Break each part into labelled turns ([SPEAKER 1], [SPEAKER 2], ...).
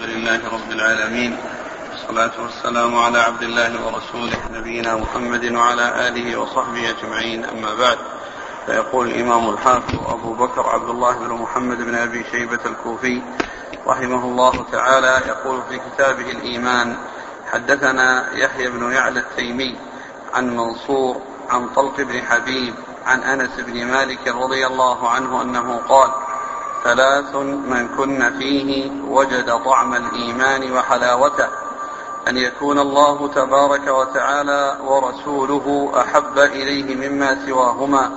[SPEAKER 1] الحمد لله رب العالمين والصلاة والسلام على عبد الله ورسوله نبينا محمد وعلى آله وصحبه أجمعين أما بعد فيقول الإمام الحافظ أبو بكر عبد الله بن محمد بن أبي شيبة الكوفي رحمه الله تعالى يقول في كتابه الإيمان حدثنا يحيى بن يعلى التيمي عن منصور عن طلق بن حبيب عن أنس بن مالك رضي الله عنه أنه قال ثلاث من كن فيه وجد طعم الإيمان وحلاوته أن يكون الله تبارك وتعالى ورسوله أحب إليه مما سواهما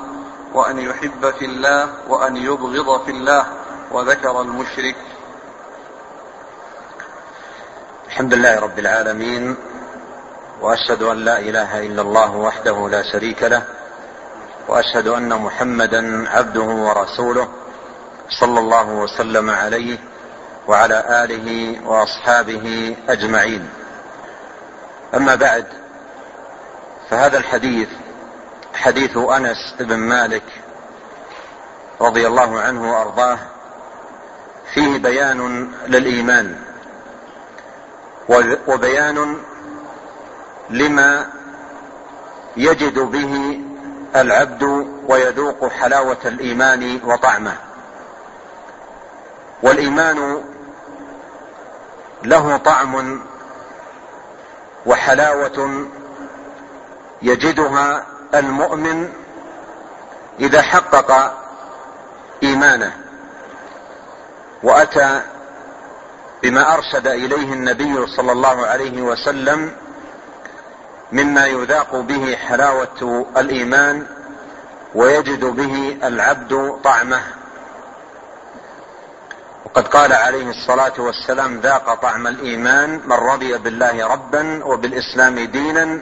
[SPEAKER 1] وأن يحب في الله وأن يبغض في الله وذكر المشرك.
[SPEAKER 2] الحمد لله رب العالمين وأشهد أن لا إله إلا الله وحده لا شريك له وأشهد أن محمدا عبده ورسوله صلى الله وسلم عليه وعلى آله وأصحابه أجمعين. أما بعد فهذا الحديث حديث أنس بن مالك رضي الله عنه وأرضاه فيه بيان للإيمان وبيان لما يجد به العبد ويذوق حلاوة الإيمان وطعمه. والإيمان له طعم وحلاوة يجدها المؤمن إذا حقق إيمانه وأتى بما أرشد إليه النبي صلى الله عليه وسلم مما يذاق به حلاوة الإيمان ويجد به العبد طعمه. وقد قال عليه الصلاة والسلام ذاق طعم الإيمان من رضي بالله ربا وبالإسلام دينا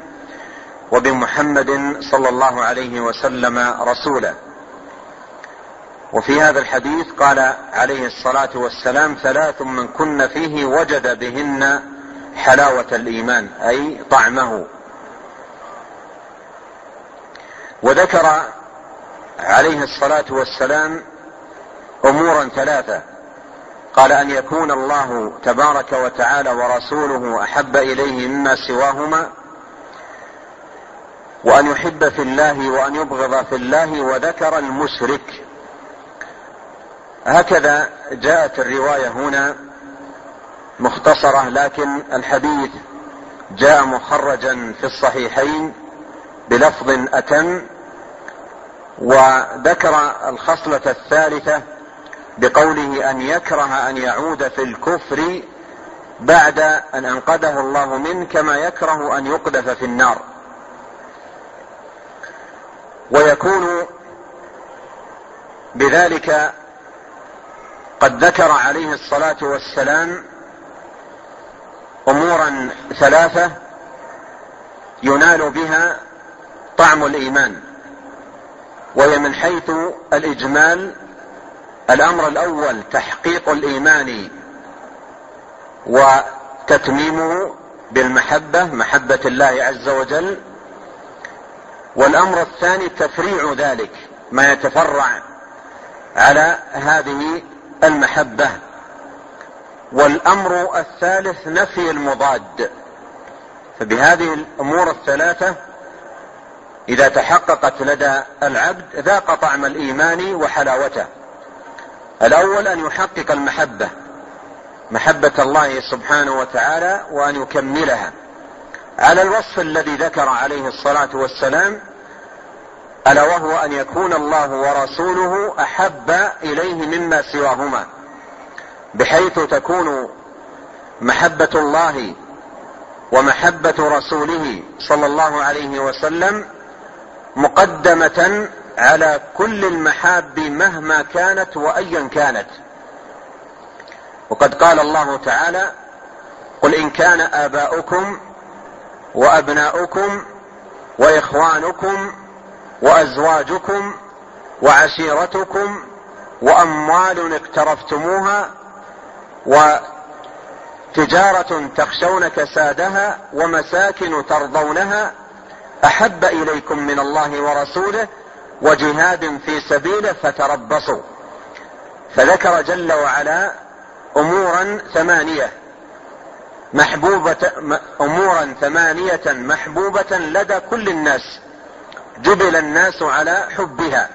[SPEAKER 2] وبمحمد صلى الله عليه وسلم رسولا. وفي هذا الحديث قال عليه الصلاة والسلام ثلاث من كن فيه وجد بهن حلاوة الإيمان أي طعمه. وذكر عليه الصلاة والسلام أمورا ثلاثة. قال أن يكون الله تبارك وتعالى ورسوله أحب إليه مما سواهما وأن يحب في الله وأن يبغض في الله وذكر المشرك. هكذا جاءت الرواية هنا مختصرة لكن الحديث جاء مخرجا في الصحيحين بلفظ أتم وذكر الخصلة الثالثة بقوله أن يكره أن يعود في الكفر بعد أن أنقذه الله منه كما يكره أن يقذف في النار. ويكون بذلك قد ذكر عليه الصلاة والسلام أمورا ثلاثة ينال بها طعم الإيمان وهي من حيث الإجمال الأمر الأول تحقيق الإيمان وتتميمه بالمحبة محبة الله عز وجل. والأمر الثاني تفريع ذلك ما يتفرع على هذه المحبة. والأمر الثالث نفي المضاد. فبهذه الأمور الثلاثة إذا تحققت لدى العبد ذاق طعم الإيمان وحلاوته. الأول أن يحقق المحبة محبة الله سبحانه وتعالى وأن يكملها. على الوصف الذي ذكر عليه الصلاة والسلام ألا وهو أن يكون الله ورسوله أحب إليه مما سواهما بحيث تكون محبة الله ومحبة رسوله صلى الله عليه وسلم مقدمة على كل المحاب مهما كانت وأيا كانت. وقد قال الله تعالى قل إن كان آباؤكم وأبناؤكم وإخوانكم وأزواجكم وعشيرتكم وأموال اقترفتموها وتجارة تخشون كسادها ومساكن ترضونها أحب إليكم من الله ورسوله وجهاد في سبيله فتربصوا. فذكر جل وعلا أمورا ثمانية. محبوبة أمورا ثمانية محبوبة لدى كل الناس. جبل الناس على حبها.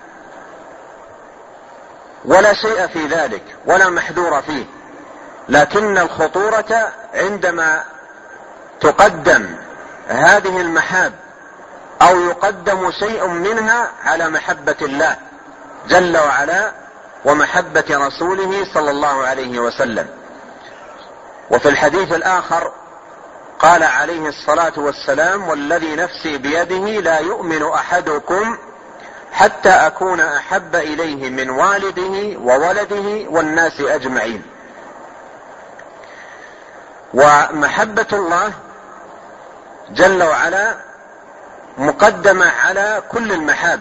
[SPEAKER 2] ولا شيء في ذلك ولا محذور فيه. لكن الخطورة عندما تقدم هذه المحاب أو يقدم شيء منها على محبة الله جل وعلا ومحبة رسوله صلى الله عليه وسلم. وفي الحديث الآخر قال عليه الصلاة والسلام والذي نفسي بيده لا يؤمن أحدكم حتى أكون أحب إليه من والده وولده والناس أجمعين. ومحبة الله جل وعلا مقدمة على كل المحاب.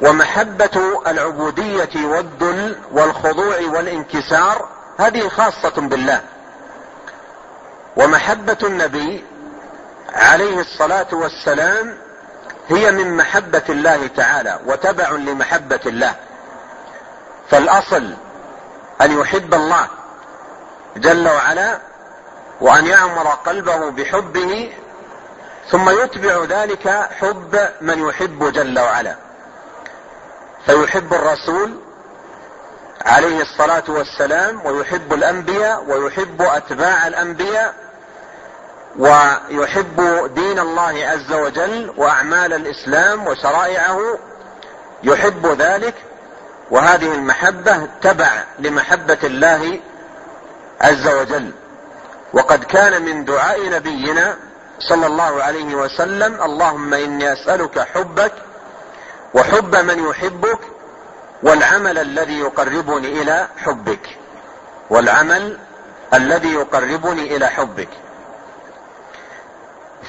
[SPEAKER 2] ومحبة العبودية والذل والخضوع والانكسار هذه خاصة بالله. ومحبة النبي عليه الصلاة والسلام هي من محبة الله تعالى وتبع لمحبة الله. فالأصل أن يحب الله جل وعلا وأن يعمر قلبه بحبه ثم يتبع ذلك حب من يحب جل وعلا. فيحب الرسول عليه الصلاة والسلام ويحب الأنبياء ويحب أتباع الأنبياء ويحب دين الله عز وجل وأعمال الإسلام وشرائعه. يحب ذلك وهذه المحبة تبع لمحبة الله عز وجل. وقد كان من دعاء نبينا صلى الله عليه وسلم اللهم إني أسألك حبك وحب من يحبك والعمل الذي يقربني إلى حبك. والعمل الذي يقربني إلى حبك.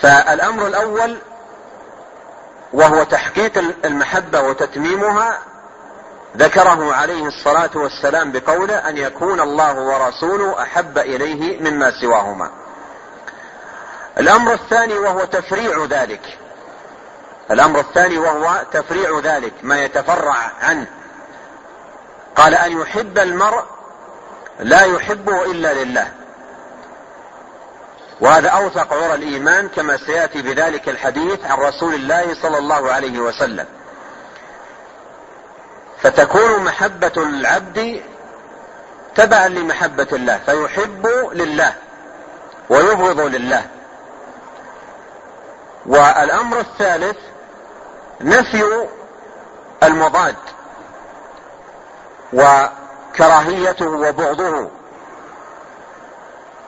[SPEAKER 2] فالأمر الأول وهو تحقيق المحبة وتتميمها ذكره عليه الصلاة والسلام بقوله أن يكون الله ورسوله أحب إليه مما سواهما. الأمر الثاني وهو تفريع ذلك. الأمر الثاني وهو تفريع ذلك ما يتفرع عنه. قال أن يحب المرء لا يحبه إلا لله. وهذا أوثق عرى الإيمان كما سيأتي بذلك الحديث عن رسول الله صلى الله عليه وسلم. فتكون محبة العبد تبعا لمحبة الله فيحب لله ويبغض لله. والأمر الثالث نفي المضاد وكراهيته وبغضه.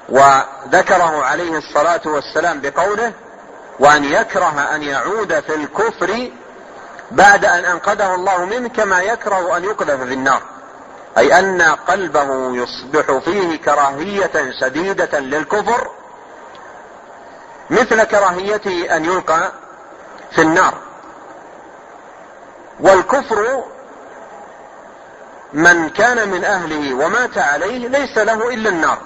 [SPEAKER 2] وذكره عليه الصلاة والسلام بقوله وأن يكره أن يعود في الكفر بعد أن أنقذه الله منه كما يكره أن يقذف في النار. أي أن قلبه يصبح فيه كراهية شديدة للكفر مثل كراهيته أن يلقى في النار. والكفر من كان من أهله ومات عليه ليس له إلا النار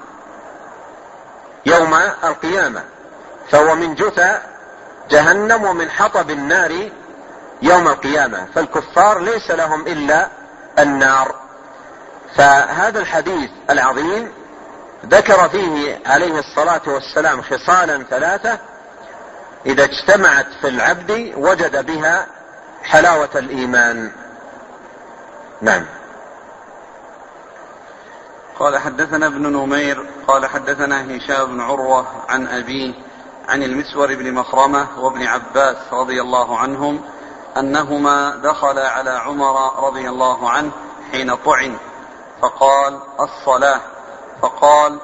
[SPEAKER 2] يوم القيامة فهو من جثى جهنم ومن حطب النار يوم القيامة فالكفار ليس لهم إلا النار. فهذا الحديث العظيم ذكر فيه عليه الصلاة والسلام خصالا ثلاثة إذا اجتمعت في العبد وجد بها حلاوة الإيمان. نعم.
[SPEAKER 1] قال حدثنا ابن نمير قال حدثنا هشام بن عروة عن أبيه عن المسور بن مخرمة وابن عباس رضي الله عنهم أنهما دخلا على عمر رضي الله عنه حين طعن فقال الصلاة. فقال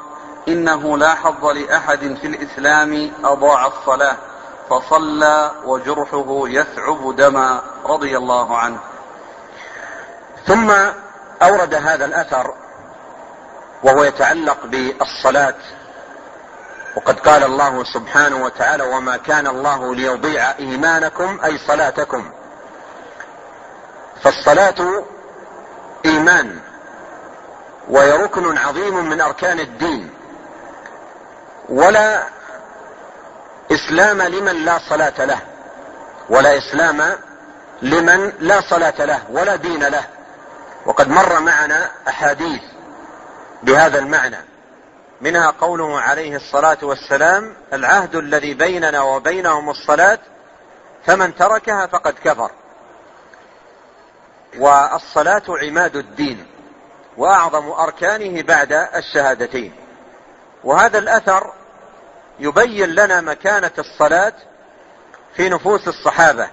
[SPEAKER 1] إنه لا حظ لأحد في الإسلام أضاع الصلاة فصلى وجرحه يثعب دما رضي الله عنه.
[SPEAKER 2] ثم أورد هذا الأثر وهو يتعلق بالصلاة. وقد قال الله سبحانه وتعالى وما كان الله ليضيع إيمانكم أي صلاتكم فالصلاة إيمان وهي ركن عظيم من أركان الدين. ولا إسلام لمن لا صلاة له. ولا إسلام لمن لا صلاة له ولا دين له. وقد مر معنا أحاديث بهذا المعنى. منها قوله عليه الصلاة والسلام العهد الذي بيننا وبينهم الصلاة فمن تركها فقد كفر. والصلاة عماد الدين. وأعظم أركانه بعد الشهادتين. وهذا الأثر يبين لنا مكانة الصلاة في نفوس الصحابة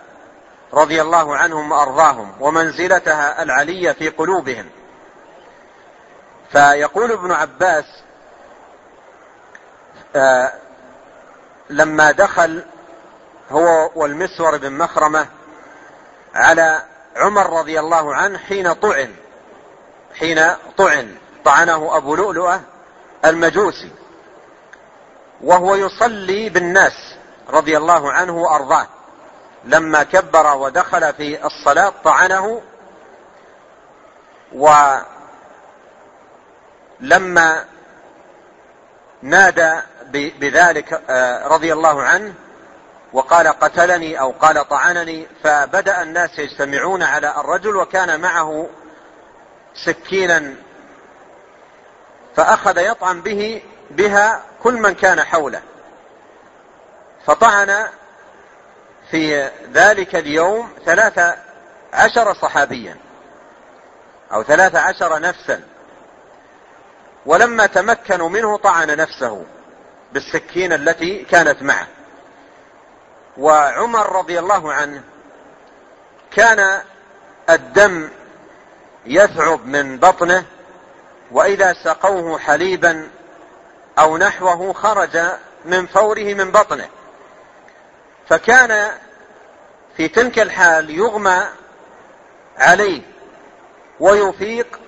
[SPEAKER 2] رضي الله عنهم وأرضاهم ومنزلتها العلية في قلوبهم. فيقول ابن عباس آه لما دخل هو والمسور بن مخرمة على عمر رضي الله عنه حين طعن حين طعن طعنه أبو لؤلؤة المجوسي وهو يصلي بالناس رضي الله عنه وأرضاه. لما كبر ودخل في الصلاة طعنه ولما نادى بذلك آه، رضي الله عنه وقال قتلني أو قال طعنني فبدأ الناس يجتمعون على الرجل وكان معه سكينا فأخذ يطعن به بها كل من كان حوله. فطعن في ذلك اليوم ثلاث عشر صحابيا أو ثلاث عشر نفسا. ولما تمكنوا منه طعن نفسه بالسكين التي كانت معه. وعمر رضي الله عنه كان الدم يثعب من بطنه وإذا سقوه حليبا أو نحوه خرج من فوره من بطنه. فكان في تلك الحال يغمى عليه ويفيق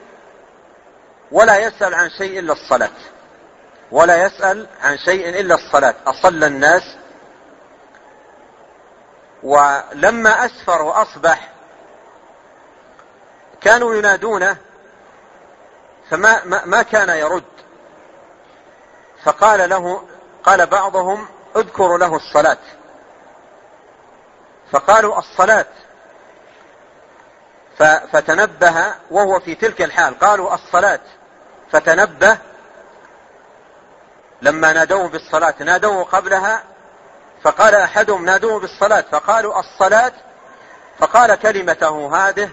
[SPEAKER 2] ولا يسأل عن شيء إلا الصلاة. ولا يسأل عن شيء إلا الصلاة. أصلى الناس. ولما أسفر وأصبح كانوا ينادونه فما ما, ما كان يرد. فقال له قال بعضهم اذكروا له الصلاة. فقالوا الصلاة. فتنبه وهو في تلك الحال. قالوا الصلاة. فتنبه. لما نادوه بالصلاة نادوه قبلها فقال أحدهم نادوه بالصلاة. فقالوا الصلاة. فقال كلمته هذه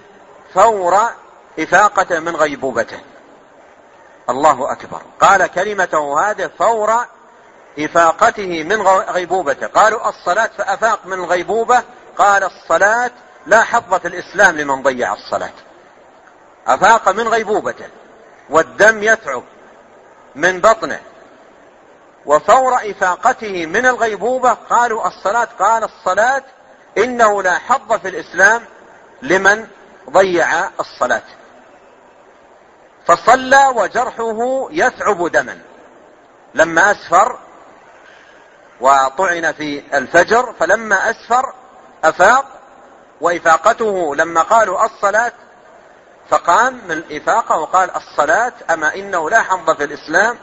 [SPEAKER 2] فور إفاقة من غيبوبته الله أكبر. قال كلمته هذه فور إفاقته من غيبوبته قالوا الصلاة فأفاق من الغيبوبة. قال الصلاة لا حظ في الإسلام لمن ضيع الصلاة. أفاق من غيبوبته والدم يتعب من بطنه. وفور إفاقته من الغيبوبة. قالوا الصلاة قال الصلاة إنه لا حظ في الإسلام لمن ضيع الصلاة. فصلى وجرحه يثعب دما. لما أسفر وطعن في الفجر فلما أسفر أفاق وإفاقته لما قالوا الصلاة فقام من الإفاقة وقال الصلاة أما إنه لا حظ في الإسلام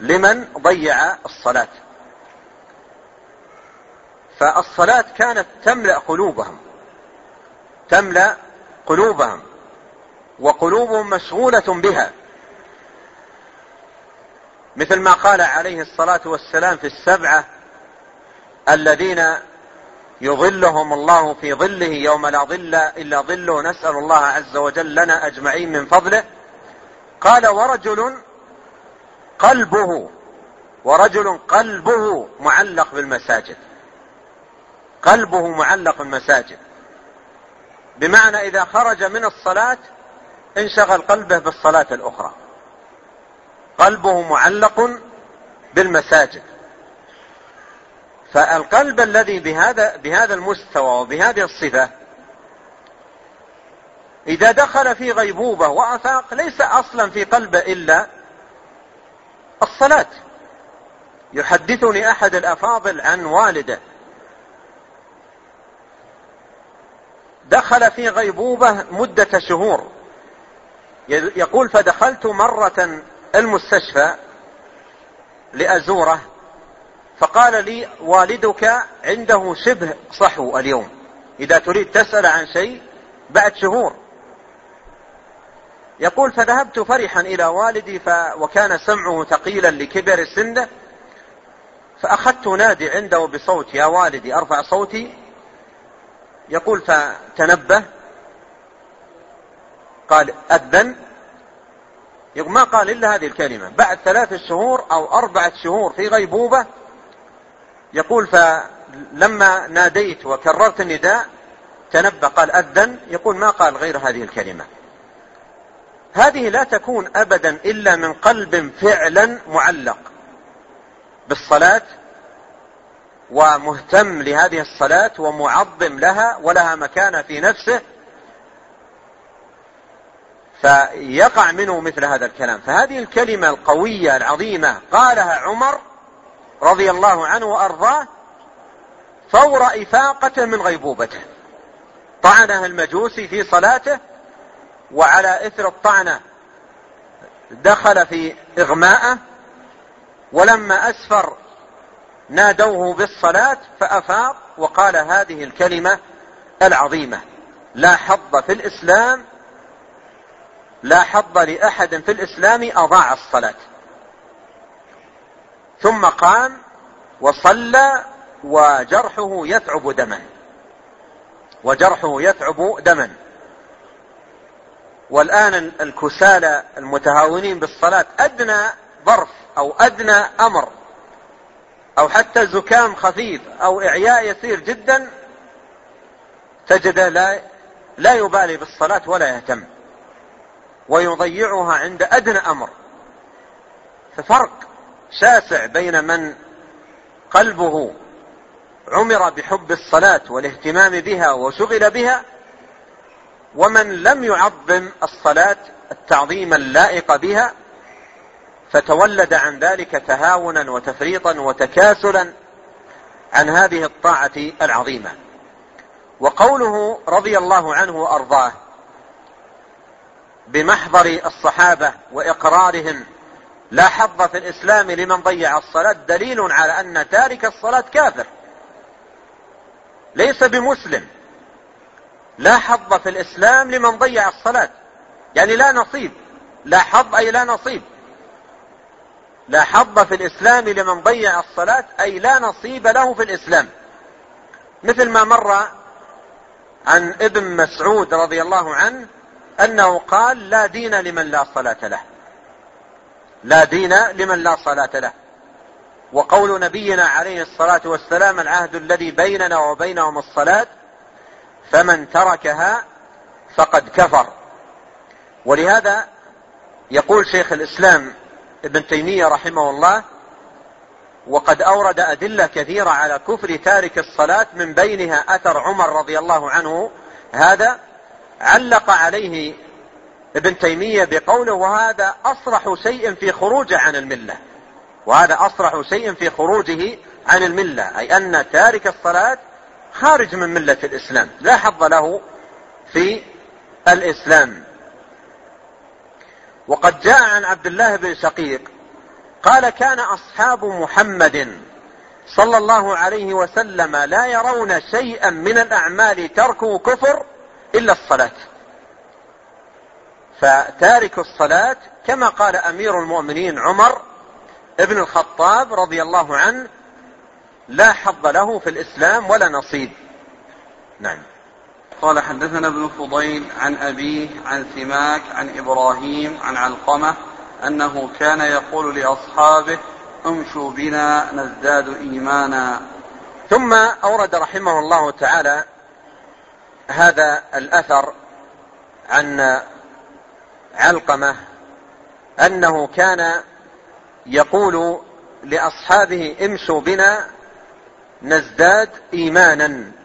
[SPEAKER 2] لمن ضيع الصلاة. فالصلاة كانت تملأ قلوبهم. تملأ قلوبهم وقلوبهم مشغولة بها. مثل ما قال عليه الصلاة والسلام في السبعة الذين يظلهم الله في ظله يوم لا ظل إلا ظله نسأل الله عز وجل لنا أجمعين من فضله. قال ورجل قلبه ورجل قلبه معلق بالمساجد. قلبه معلق بالمساجد. بمعنى إذا خرج من الصلاة انشغل قلبه بالصلاة الأخرى. قلبه معلق بالمساجد. فالقلب الذي بهذا بهذا المستوى وبهذه الصفة إذا دخل في غيبوبة وأفاق ليس أصلا في قلبه إلا الصلاة. يحدثني أحد الأفاضل عن والده. دخل في غيبوبة مدة شهور. يقول فدخلت مرة المستشفى لأزوره فقال لي والدك عنده شبه صحو اليوم. إذا تريد تسأل عن شيء بعد شهور. يقول فذهبت فرحا إلى والدي ف... وكان سمعه ثقيلا لكبر سنه فأخذت نادي عنده بصوت يا والدي أرفع صوتي يقول فتنبه قال أذن يقول ما قال إلا هذه الكلمة بعد ثلاث شهور أو أربعة شهور في غيبوبة يقول فلما ناديت وكررت النداء تنبه قال أذن يقول ما قال غير هذه الكلمة. هذه لا تكون أبدا إلا من قلب فعلا معلق بالصلاة ومهتم لهذه الصلاة ومعظم لها ولها مكانة في نفسه فيقع منه مثل هذا الكلام. فهذه الكلمة القوية العظيمة قالها عمر رضي الله عنه وأرضاه فور إفاقته من غيبوبته. طعنه المجوسي في صلاته وعلى إثر الطعنة دخل في إغماءه ولما أسفر نادوه بالصلاة فأفاق وقال هذه الكلمة العظيمة. لا حظ في الإسلام لا حظ لأحد في الإسلام أضاع الصلاة. ثم قام وصلى وجرحه يثعب دما. وجرحه يثعب دما. والآن الكسالى المتهاونين بالصلاة أدنى ظرف أو أدنى أمر. أو حتى زكام خفيف أو إعياء يسير جدا تجد لا لا يبالي بالصلاة ولا يهتم ويضيعها عند أدنى أمر. ففرق شاسع بين من قلبه عمر بحب الصلاة والاهتمام بها وشغل بها ومن لم يعظم الصلاة التعظيم اللائق بها فتولد عن ذلك تهاونا وتفريطا وتكاسلا عن هذه الطاعة العظيمة. وقوله رضي الله عنه وأرضاه بمحضر الصحابة وإقرارهم لا حظ في الإسلام لمن ضيع الصلاة دليل على أن تارك الصلاة كافر. ليس بمسلم. لا حظ في الإسلام لمن ضيع الصلاة. يعني لا نصيب. لا حظ أي لا نصيب. لا حظ في الإسلام لمن ضيع الصلاة أي لا نصيب له في الإسلام. مثل ما مر عن ابن مسعود رضي الله عنه أنه قال لا دين لمن لا صلاة له. لا دين لمن لا صلاة له. وقول نبينا عليه الصلاة والسلام العهد الذي بيننا وبينهم الصلاة فمن تركها فقد كفر. ولهذا يقول شيخ الإسلام ابن تيمية رحمه الله وقد أورد أدلة كثيرة على كفر تارك الصلاة من بينها أثر عمر رضي الله عنه. هذا علق عليه ابن تيمية بقوله وهذا أصرح شيء في خروجه عن الملة. وهذا أصرح شيء في خروجه عن الملة. أي أن تارك الصلاة خارج من ملة الإسلام. لا حظ له في الإسلام. وقد جاء عن عبد الله بن شقيق قال كان أصحاب محمد صلى الله عليه وسلم لا يرون شيئا من الأعمال تركه كفر إلا الصلاة. فتارك الصلاة كما قال أمير المؤمنين عمر ابن الخطاب رضي الله عنه لا حظ له في الإسلام ولا نصيب. نعم.
[SPEAKER 1] قال حدثنا ابن فضيل عن أبيه عن سماك عن إبراهيم عن علقمة أنه كان يقول لأصحابه امشوا بنا نزداد إيمانا.
[SPEAKER 2] ثم أورد رحمه الله تعالى هذا الأثر عن علقمة أنه كان يقول لأصحابه امشوا بنا نزداد إيمانا.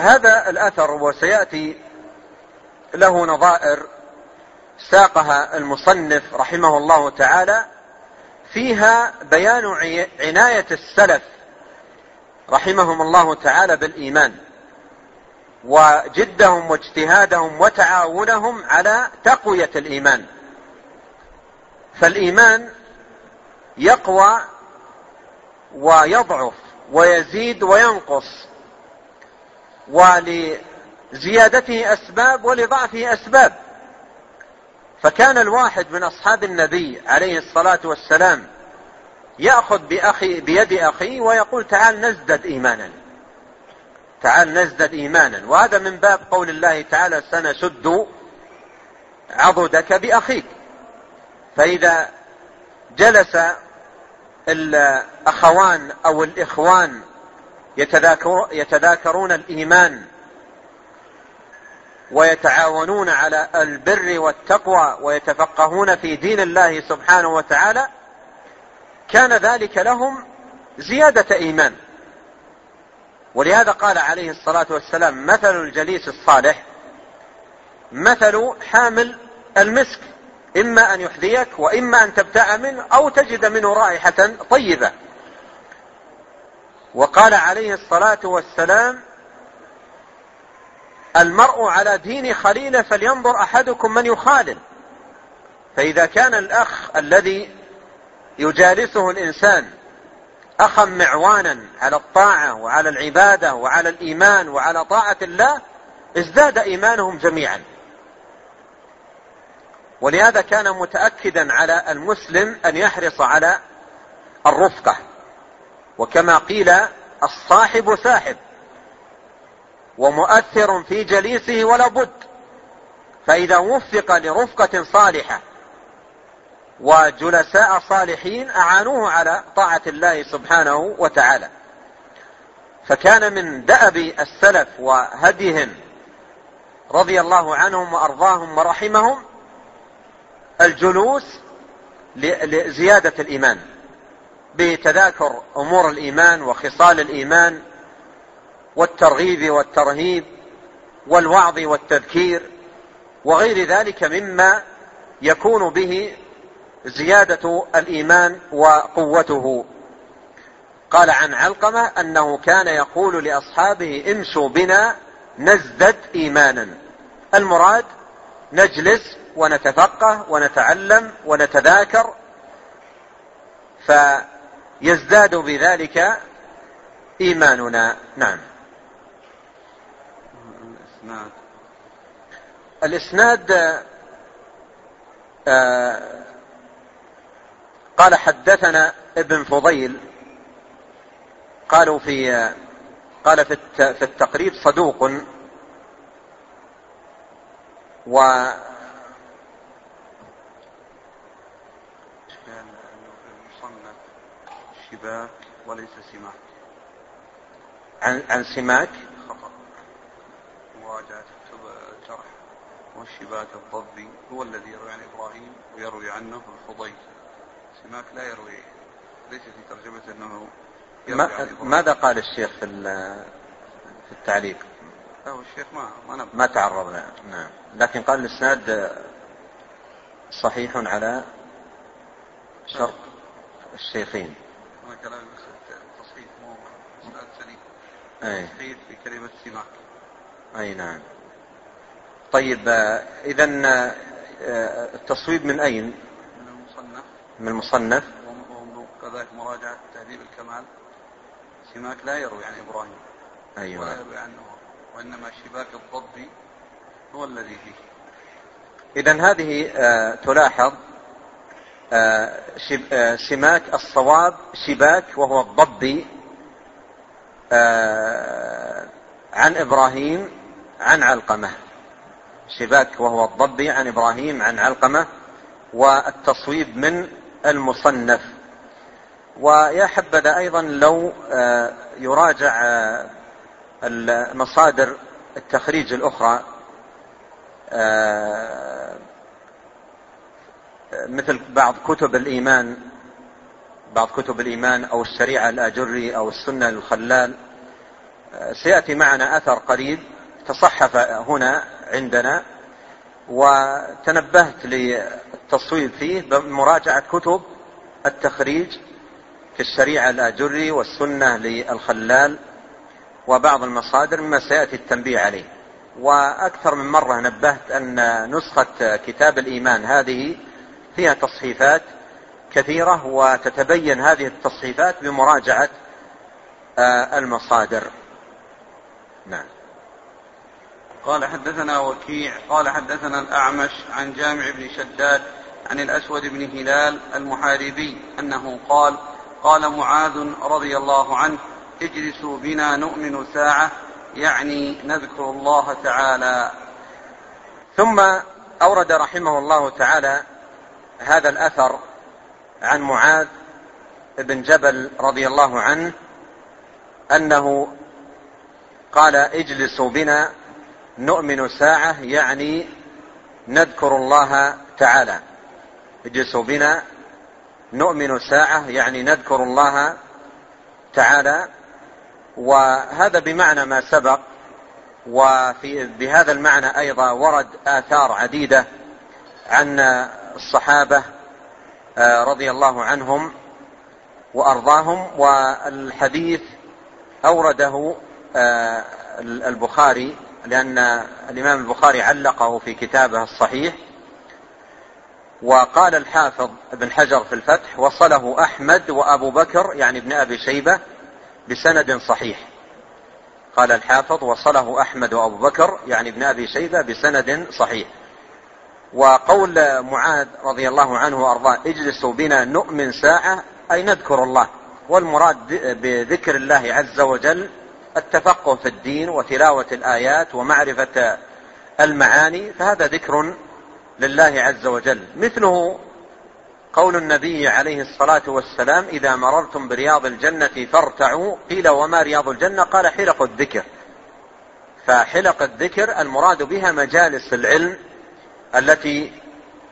[SPEAKER 2] هذا الأثر وسيأتي له نظائر ساقها المصنف رحمه الله تعالى فيها بيان عناية السلف رحمهم الله تعالى بالإيمان وجدهم واجتهادهم وتعاونهم على تقوية الإيمان. فالإيمان يقوى ويضعف ويزيد وينقص. ولزيادته أسباب ولضعفه أسباب. فكان الواحد من أصحاب النبي عليه الصلاة والسلام يأخذ بأخي بيد أخيه ويقول تعال نزدد إيمانا. تعال نزدد إيمانا. وهذا من باب قول الله تعالى سنشد عضدك بأخيك. فإذا جلس الأخوان أو الإخوان يتذاكر يتذاكرون الإيمان ويتعاونون على البر والتقوى ويتفقهون في دين الله سبحانه وتعالى كان ذلك لهم زيادة إيمان. ولهذا قال عليه الصلاة والسلام مثل الجليس الصالح مثل حامل المسك إما أن يحذيك وإما أن تبتاع منه أو تجد منه رائحة طيبة. وقال عليه الصلاة والسلام المرء على دين خليله فلينظر أحدكم من يخالل. فإذا كان الأخ الذي يجالسه الإنسان أخا معوانا على الطاعة وعلى العبادة وعلى الإيمان وعلى طاعة الله ازداد إيمانهم جميعا. ولهذا كان متأكدا على المسلم أن يحرص على الرفقة. وكما قيل الصاحب ساحب ومؤثر في جليسه ولا بد. فإذا وفق لرفقة صالحة وجلساء صالحين أعانوه على طاعة الله سبحانه وتعالى. فكان من دأب السلف وهديهم رضي الله عنهم وأرضاهم ورحمهم الجلوس لزيادة الإيمان. بتذاكر أمور الإيمان وخصال الإيمان والترغيب والترهيب والوعظ والتذكير وغير ذلك مما يكون به زيادة الإيمان وقوته. قال عن علقمة أنه كان يقول لأصحابه امشوا بنا نزدد إيمانا. المراد نجلس ونتفقه ونتعلم ونتذاكر. فيزداد بذلك إيماننا. نعم. الإسناد. الإسناد آه قال حدثنا ابن فضيل قالوا في قال في التقريب صدوق و
[SPEAKER 1] شباك وليس سماك.
[SPEAKER 2] عن عن سماك
[SPEAKER 1] خطأ. مراجعة الجرح والشباك الضبي هو الذي يروي عن إبراهيم ويروي عنه الفضيل. سماك لا يروي ليس في ترجمة أنه
[SPEAKER 2] ما ماذا قال الشيخ في في التعليق؟
[SPEAKER 1] لا الشيخ ما ما نبقى.
[SPEAKER 2] ما تعرضنا. نعم. لكن قال الإسناد صحيح على شرط الشيخين.
[SPEAKER 1] ما كلام تصحيح مو اسناد سليم.
[SPEAKER 2] أي.
[SPEAKER 1] تصحيح في كلمة سماك.
[SPEAKER 2] أي نعم. طيب اذا التصويب من أين؟ من المصنف.
[SPEAKER 1] وكذلك مراجعة تهذيب الكمال. سماك لا يروي عن إبراهيم.
[SPEAKER 2] أيوة.
[SPEAKER 1] ولا يروي عنه. وإنما شباك الضبي هو الذي فيه.
[SPEAKER 2] إذا هذه آه تلاحظ آه آه سماك الصواب شباك وهو الضبي آه عن إبراهيم عن علقمة. شباك وهو الضبي عن إبراهيم عن علقمة. والتصويب من المصنف. ويا حبذا أيضا لو آه، يراجع آه، المصادر التخريج الأخرى. آه، مثل بعض كتب الإيمان بعض كتب الإيمان أو الشريعة الآجري أو السنة الخلال. سيأتي معنا أثر قريب تصحف هنا عندنا وتنبهت للتصويب فيه بمراجعة كتب التخريج في الشريعة الآجري والسنة للخلال وبعض المصادر مما سيأتي التنبيه عليه. وأكثر من مرة نبهت أن نسخة كتاب الإيمان هذه فيها تصحيفات كثيرة وتتبين هذه التصحيفات بمراجعة آه، المصادر. نعم.
[SPEAKER 1] قال حدثنا وكيع قال حدثنا الأعمش عن جامع بن شداد عن الأسود بن هلال المحاربي أنه قال قال معاذ رضي الله عنه اجلسوا بنا نؤمن ساعة يعني نذكر الله تعالى.
[SPEAKER 2] ثم أورد رحمه الله تعالى هذا الأثر عن معاذ بن جبل رضي الله عنه أنه قال اجلسوا بنا نؤمن ساعة يعني نذكر الله تعالى. اجلسوا بنا نؤمن ساعة يعني نذكر الله تعالى. وهذا بمعنى ما سبق وفي بهذا المعنى أيضا ورد آثار عديدة عن الصحابة آه، رضي الله عنهم وأرضاهم والحديث أورده آه، البخاري لأن الإمام البخاري علقه في كتابه الصحيح. وقال الحافظ ابن حجر في الفتح وصله أحمد وأبو بكر يعني ابن أبي شيبة بسند صحيح. قال الحافظ وصله أحمد وأبو بكر يعني ابن أبي شيبة بسند صحيح. وقول معاذ رضي الله عنه وأرضاه اجلسوا بنا نؤمن ساعة أي نذكر الله. والمراد بذكر الله عز وجل التفقه في الدين وتلاوة الآيات ومعرفة المعاني فهذا ذكر لله عز وجل. مثله قول النبي عليه الصلاة والسلام إذا مررتم برياض الجنة فارتعوا. قيل وما رياض الجنة؟ قال حلق الذكر. فحلق الذكر المراد بها مجالس العلم التي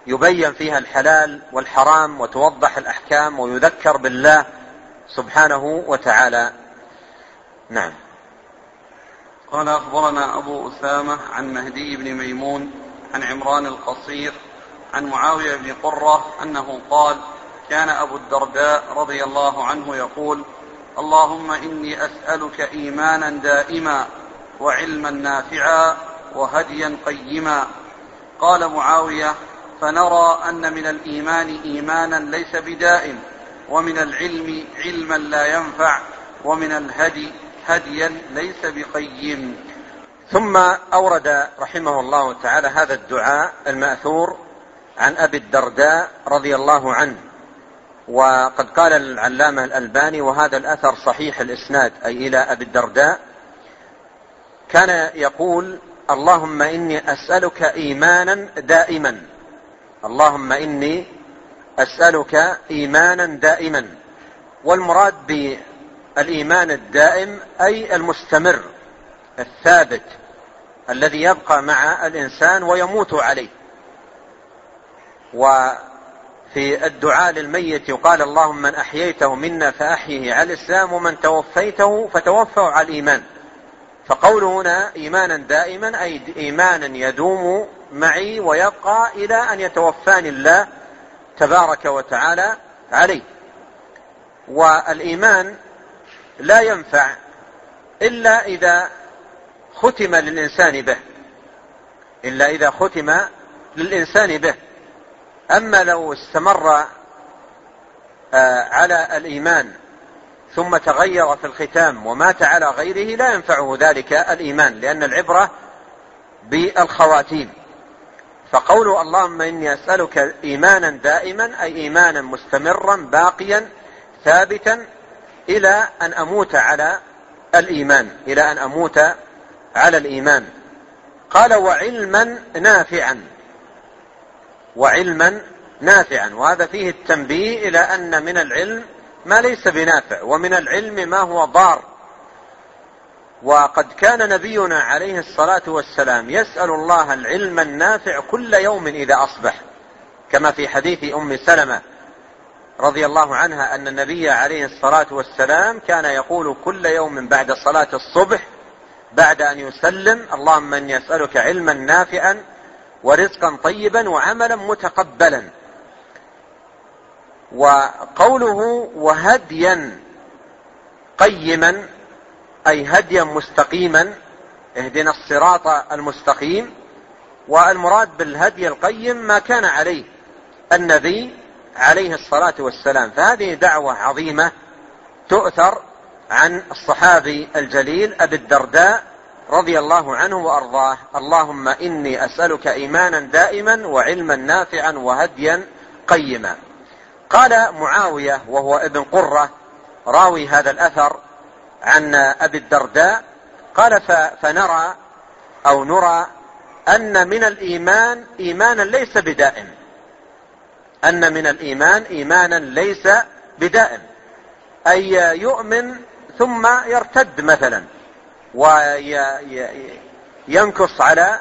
[SPEAKER 2] يبين فيها الحلال والحرام وتوضح الأحكام ويذكر بالله سبحانه وتعالى. نعم.
[SPEAKER 1] قال أخبرنا أبو أسامة عن مهدي بن ميمون عن عمران القصير عن معاوية بن قرة أنه قال كان أبو الدرداء رضي الله عنه يقول اللهم إني أسألك إيمانا دائما وعلما نافعا وهديا قيما قال معاوية فنرى أن من الإيمان إيمانا ليس بدائم ومن العلم علما لا ينفع ومن الهدي هديا ليس بقيم.
[SPEAKER 2] ثم أورد رحمه الله تعالى هذا الدعاء المأثور عن أبي الدرداء رضي الله عنه. وقد قال العلامة الألباني وهذا الأثر صحيح الإسناد أي إلى أبي الدرداء كان يقول اللهم إني أسألك إيمانا دائما. اللهم إني أسألك إيمانا دائما. والمراد بالإيمان الدائم أي المستمر الثابت الذي يبقى مع الإنسان ويموت عليه. وفي الدعاء للميت يقال اللهم من أحييته منا فأحيه على الإسلام ومن توفيته فتوفه على الإيمان. فقوله هنا إيمانا دائما أي إيمانا يدوم معي ويبقى إلى أن يتوفاني الله تبارك وتعالى عليه. والإيمان لا ينفع إلا إذا ختم للإنسان به إلا إذا ختم للإنسان به. أما لو استمر آه، على الإيمان ثم تغير في الختام ومات على غيره لا ينفعه ذلك الإيمان لأن العبرة بالخواتيم. فقول اللهم إني أسألك إيمانا دائما أي إيمانا مستمرا باقيا ثابتا إلى أن أموت على الإيمان إلى أن أموت على الإيمان. قال وعلما نافعا. وعلما نافعا. وهذا فيه التنبيه إلى أن من العلم ما ليس بنافع ومن العلم ما هو ضار. وقد كان نبينا عليه الصلاة والسلام يسأل الله العلم النافع كل يوم إذا أصبح. كما في حديث أم سلمة رضي الله عنها أن النبي عليه الصلاة والسلام كان يقول كل يوم بعد صلاة الصبح بعد أن يسلم اللهم أني أسألك علما نافعا ورزقا طيبا وعملا متقبلا. وقوله وهديا قيما أي هديا مستقيما اهدنا الصراط المستقيم. والمراد بالهدي القيم ما كان عليه النبي عليه الصلاة والسلام. فهذه دعوة عظيمة تؤثر عن الصحابي الجليل أبي الدرداء رضي الله عنه وأرضاه. اللهم إني أسألك إيمانا دائما وعلما نافعا وهديا قيما. قال معاوية وهو ابن قرة راوي هذا الأثر عن أبي الدرداء قال فنرى أو نرى أن من الإيمان إيمانا ليس بدائم أن من الإيمان إيمانا ليس بدائم أي يؤمن ثم يرتد مثلا وينكص على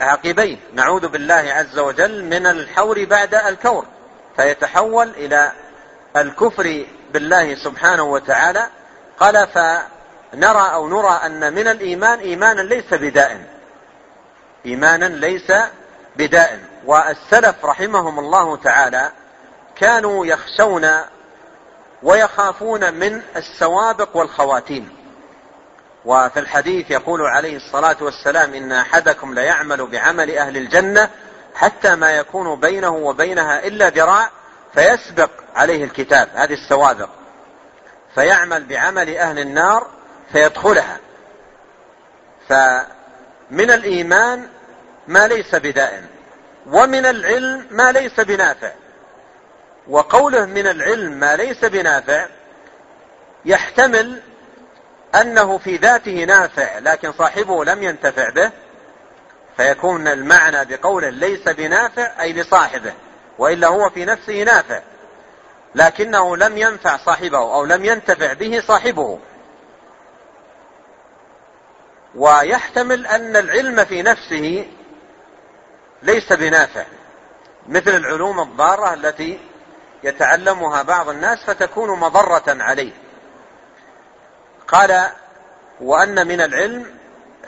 [SPEAKER 2] عقبيه. نعوذ بالله عز وجل من الحور بعد الكور. فيتحول إلى الكفر بالله سبحانه وتعالى. قال فنرى أو نرى أن من الإيمان إيمانا ليس بدائم إيمانا ليس بدائم والسلف رحمهم الله تعالى كانوا يخشون ويخافون من السوابق والخواتيم. وفي الحديث يقول عليه الصلاة والسلام إن أحدكم ليعمل بعمل أهل الجنة حتى ما يكون بينه وبينها إلا ذراع فيسبق عليه الكتاب هذه السوابق. فيعمل بعمل أهل النار فيدخلها. فمن الإيمان ما ليس بدائم ومن العلم ما ليس بنافع. وقوله من العلم ما ليس بنافع يحتمل أنه في ذاته نافع لكن صاحبه لم ينتفع به. فيكون المعنى بقوله ليس بنافع أي لصاحبه وإلا هو في نفسه نافع. لكنه لم ينفع صاحبه أو لم ينتفع به صاحبه. ويحتمل أن العلم في نفسه ليس بنافع. مثل العلوم الضارة التي يتعلمها بعض الناس فتكون مضرة عليه. قال وأن من العلم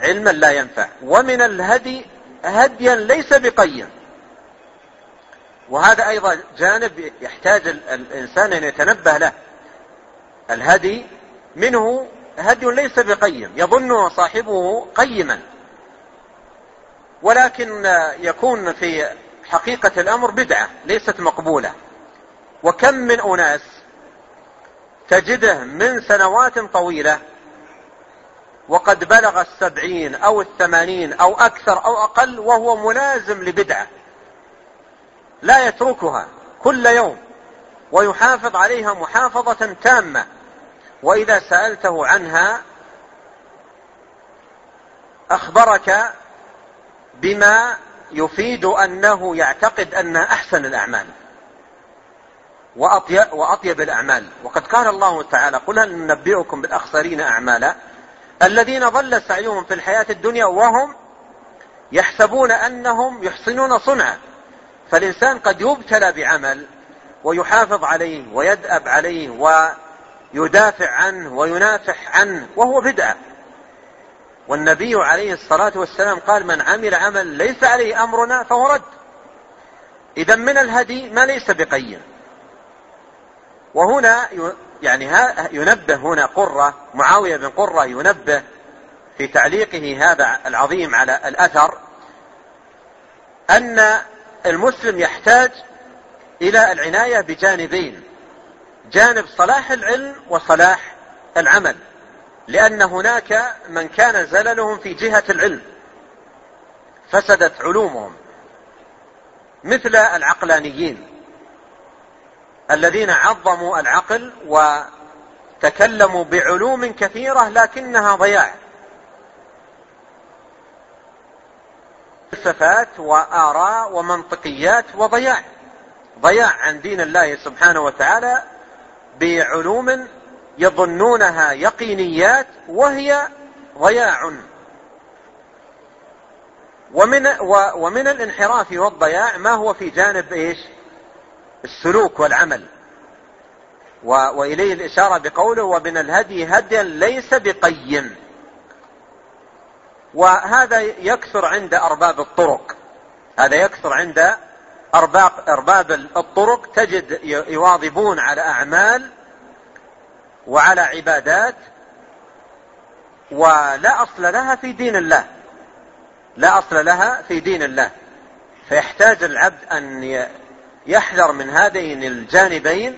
[SPEAKER 2] علما لا ينفع. ومن الهدي هديا ليس بقيم وهذا أيضا جانب يحتاج الإنسان أن يتنبه له. الهدي منه هدي ليس بقيم يظنه صاحبه قيما. ولكن يكون في حقيقة الأمر بدعة ليست مقبولة. وكم من أناس تجده من سنوات طويلة وقد بلغ السبعين أو الثمانين أو أكثر أو أقل وهو ملازم لبدعة. لا يتركها كل يوم ويحافظ عليها محافظة تامة. وإذا سألته عنها أخبرك بما يفيد أنه يعتقد أنها أحسن الأعمال وأطيب, وأطيب الأعمال. وقد قال الله تعالى قل هل ننبئكم بالأخسرين أعمالا؟ الذين ضل سعيهم في الحياة الدنيا وهم يحسبون أنهم يحسنون صنعا. فالإنسان قد يبتلى بعمل ويحافظ عليه ويدأب عليه ويدافع عنه وينافح عنه وهو بدعة. والنبي عليه الصلاة والسلام قال من عمل عمل ليس عليه أمرنا فهو رد. إذا من الهدي ما ليس بقيم. وهنا يعني ينبه هنا قرة معاوية بن قرة ينبه في تعليقه هذا العظيم على الأثر أن المسلم يحتاج إلى العناية بجانبين جانب صلاح العلم وصلاح العمل لأن هناك من كان زللهم في جهة العلم فسدت علومهم مثل العقلانيين. الذين عظموا العقل وتكلموا بعلوم كثيرة لكنها ضياع. فلسفات وآراء ومنطقيات وضياع. ضياع عن دين الله سبحانه وتعالى بعلوم يظنونها يقينيات وهي ضياع. ومن ومن الانحراف والضياع ما هو في جانب إيش؟ السلوك والعمل. وإليه الإشارة بقوله ومن الهدي هديا ليس بقيم. وهذا يكثر عند أرباب الطرق. هذا يكثر عند أرباب, أرباب الطرق. تجد يواظبون على أعمال وعلى عبادات ولا أصل لها في دين الله. لا أصل لها في دين الله. فيحتاج العبد أن يحذر من هذين الجانبين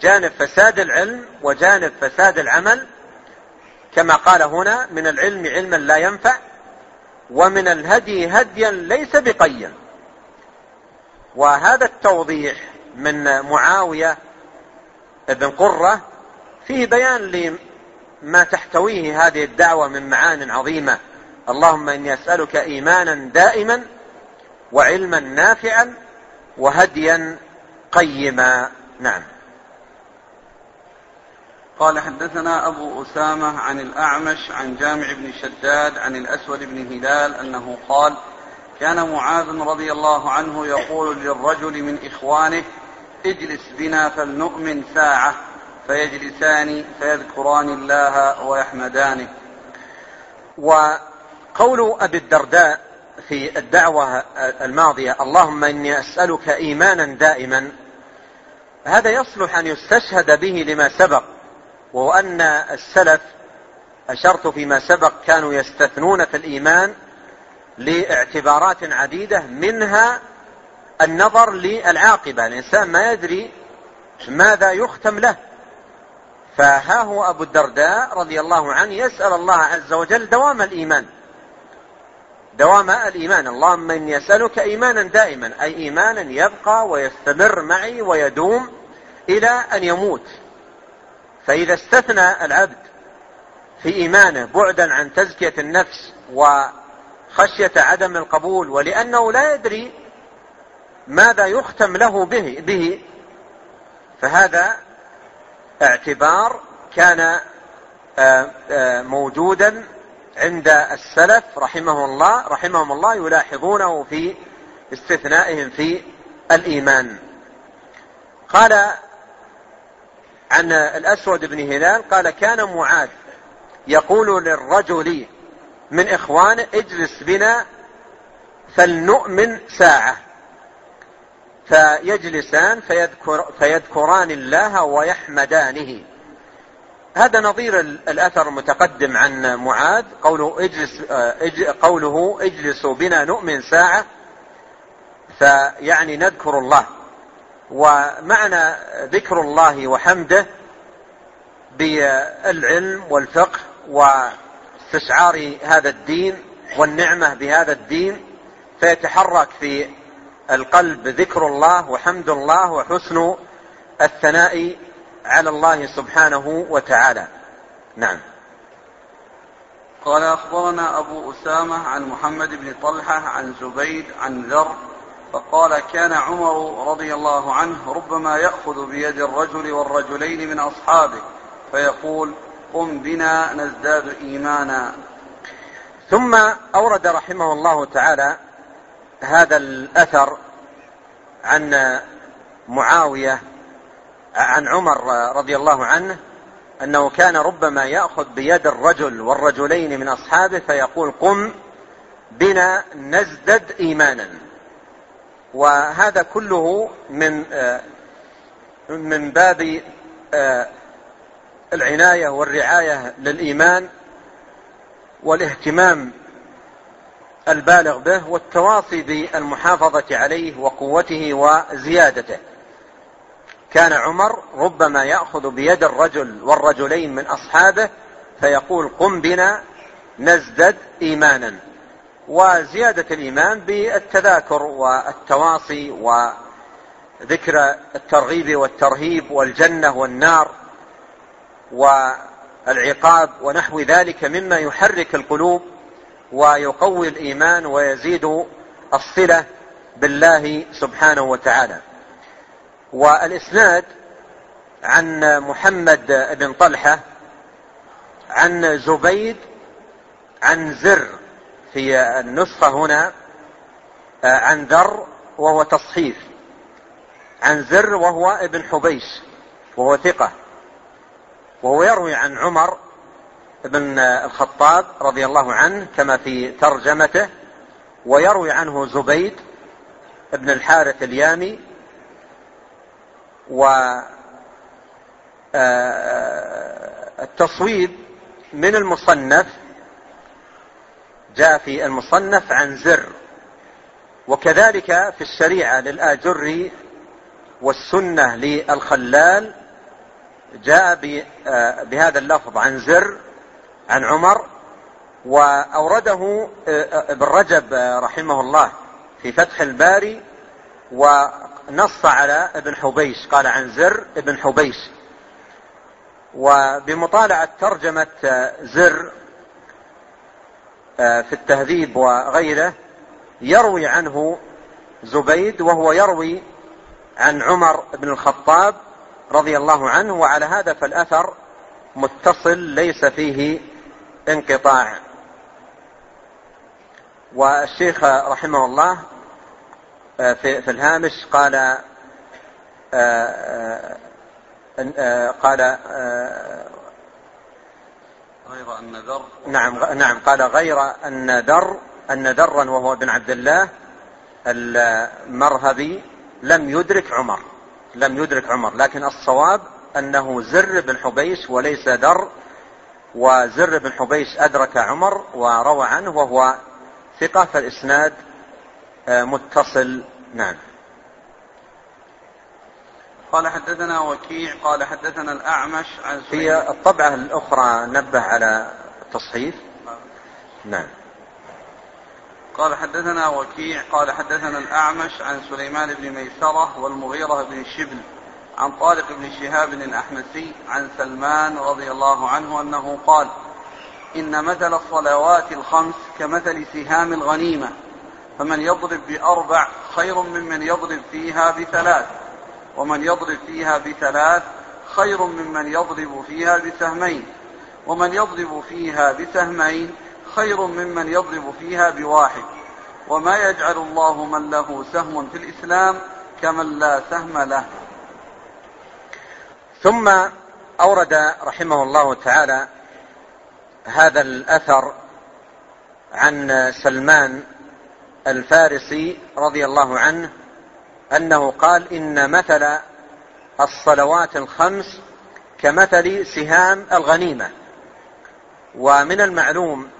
[SPEAKER 2] جانب فساد العلم وجانب فساد العمل. كما قال هنا من العلم علما لا ينفع ومن الهدي هديا ليس بقيم وهذا التوضيح من معاوية بن قرة فيه بيان لما تحتويه هذه الدعوة من معان عظيمة. اللهم إني أسألك إيمانا دائما وعلما نافعا وهديا قيما. نعم.
[SPEAKER 1] قال حدثنا أبو أسامة عن الأعمش عن جامع بن شداد عن الأسود بن هلال أنه قال كان معاذ رضي الله عنه يقول للرجل من إخوانه اجلس بنا فلنؤمن ساعة فيجلسان فيذكران الله ويحمدانه.
[SPEAKER 2] وقول أبي الدرداء في الدعوة الماضية اللهم إني أسألك إيمانا دائما. هذا يصلح أن يستشهد به لما سبق وهو أن السلف أشرت فيما سبق كانوا يستثنون في الإيمان لاعتبارات عديدة منها النظر للعاقبة. الإنسان ما يدري ماذا يختم له. فها هو أبو الدرداء رضي الله عنه يسأل الله عز وجل دوام الإيمان. دوام الإيمان. اللهم إني أسألك إيمانا دائما أي إيمانا يبقى ويستمر معي ويدوم إلى أن يموت. فإذا استثنى العبد في إيمانه بعدا عن تزكية النفس وخشية عدم القبول ولأنه لا يدري ماذا يختم له به, به فهذا اعتبار كان آه، آه، موجودا عند السلف رحمه الله رحمهم الله يلاحظونه في استثنائهم في الإيمان. قال عن الأسود بن هلال قال كان معاذ يقول للرجل من إخوانه اجلس بنا فلنؤمن ساعة فيجلسان فيذكر فيذكران الله ويحمدانه. هذا نظير الأثر المتقدم عن معاذ. قوله اجلس قوله اجلسوا بنا نؤمن ساعة فيعني نذكر الله. ومعنى ذكر الله وحمده بالعلم والفقه واستشعار هذا الدين والنعمة بهذا الدين فيتحرك في القلب ذكر الله وحمد الله وحسن الثناء على الله سبحانه وتعالى. نعم.
[SPEAKER 1] قال أخبرنا أبو أسامة عن محمد بن طلحة عن زبيد عن ذر فقال كان عمر رضي الله عنه ربما يأخذ بيد الرجل والرجلين من أصحابه فيقول قم بنا نزداد إيمانا.
[SPEAKER 2] ثم أورد رحمه الله تعالى هذا الأثر عن معاوية عن عمر رضي الله عنه أنه كان ربما يأخذ بيد الرجل والرجلين من أصحابه فيقول قم بنا نزدد إيمانا. وهذا كله من من باب العناية والرعاية للإيمان والاهتمام البالغ به والتواصي بالمحافظة عليه وقوته وزيادته. كان عمر ربما يأخذ بيد الرجل والرجلين من أصحابه فيقول قم بنا نزدد إيمانا. وزيادة الإيمان بالتذاكر والتواصي وذكر الترغيب والترهيب والجنة والنار والعقاب ونحو ذلك مما يحرك القلوب ويقوي الإيمان ويزيد الصلة بالله سبحانه وتعالى. والإسناد عن محمد بن طلحة عن زبيد عن زر في النسخة هنا عن ذر وهو تصحيف عن زر وهو ابن حبيش وهو ثقة وهو يروي عن عمر بن الخطاب رضي الله عنه كما في ترجمته ويروي عنه زبيد بن الحارث اليامي والتصويب من المصنف جاء في المصنف عن زر. وكذلك في الشريعة للآجري والسنة للخلال جاء بهذا اللفظ عن زر عن عمر وأورده ابن رجب رحمه الله في فتح الباري ونص على ابن حبيش قال عن زر ابن حبيش وبمطالعة ترجمة زر في التهذيب وغيره يروي عنه زبيد وهو يروي عن عمر بن الخطاب رضي الله عنه وعلى هذا فالأثر متصل ليس فيه انقطاع. والشيخ رحمه الله آه، في, في الهامش قال آه، آه، قال
[SPEAKER 1] غير أن در
[SPEAKER 2] نعم نعم قال غير أن در أن درا وهو ابن عبد الله المرهبي لم يدرك عمر لم يدرك عمر لكن الصواب أنه زر بن حبيش وليس در وزر بن حبيش أدرك عمر وروى عنه وهو ثقة فالإسناد آه، متصل نعم.
[SPEAKER 1] قال حدثنا وكيع قال حدثنا الأعمش عن
[SPEAKER 2] في الطبعة الأخرى نبه على تصحيف نعم.
[SPEAKER 1] قال حدثنا وكيع قال حدثنا الأعمش عن سليمان بن ميسرة والمغيرة بن شبل عن طارق بن شهاب الأحمسي عن سلمان رضي الله عنه أنه قال إن مثل الصلوات الخمس كمثل سهام الغنيمة. فمن يضرب بأربع خير ممن يضرب فيها بثلاث. ومن يضرب فيها بثلاث خير ممن يضرب فيها بسهمين. ومن يضرب فيها بسهمين خير ممن يضرب فيها بواحد. وما يجعل الله من له سهم في الإسلام كمن لا سهم له.
[SPEAKER 2] ثم أورد رحمه الله تعالى هذا الأثر عن سلمان الفارسي رضي الله عنه أنه قال إن مثل الصلوات الخمس كمثل سهام الغنيمة. ومن المعلوم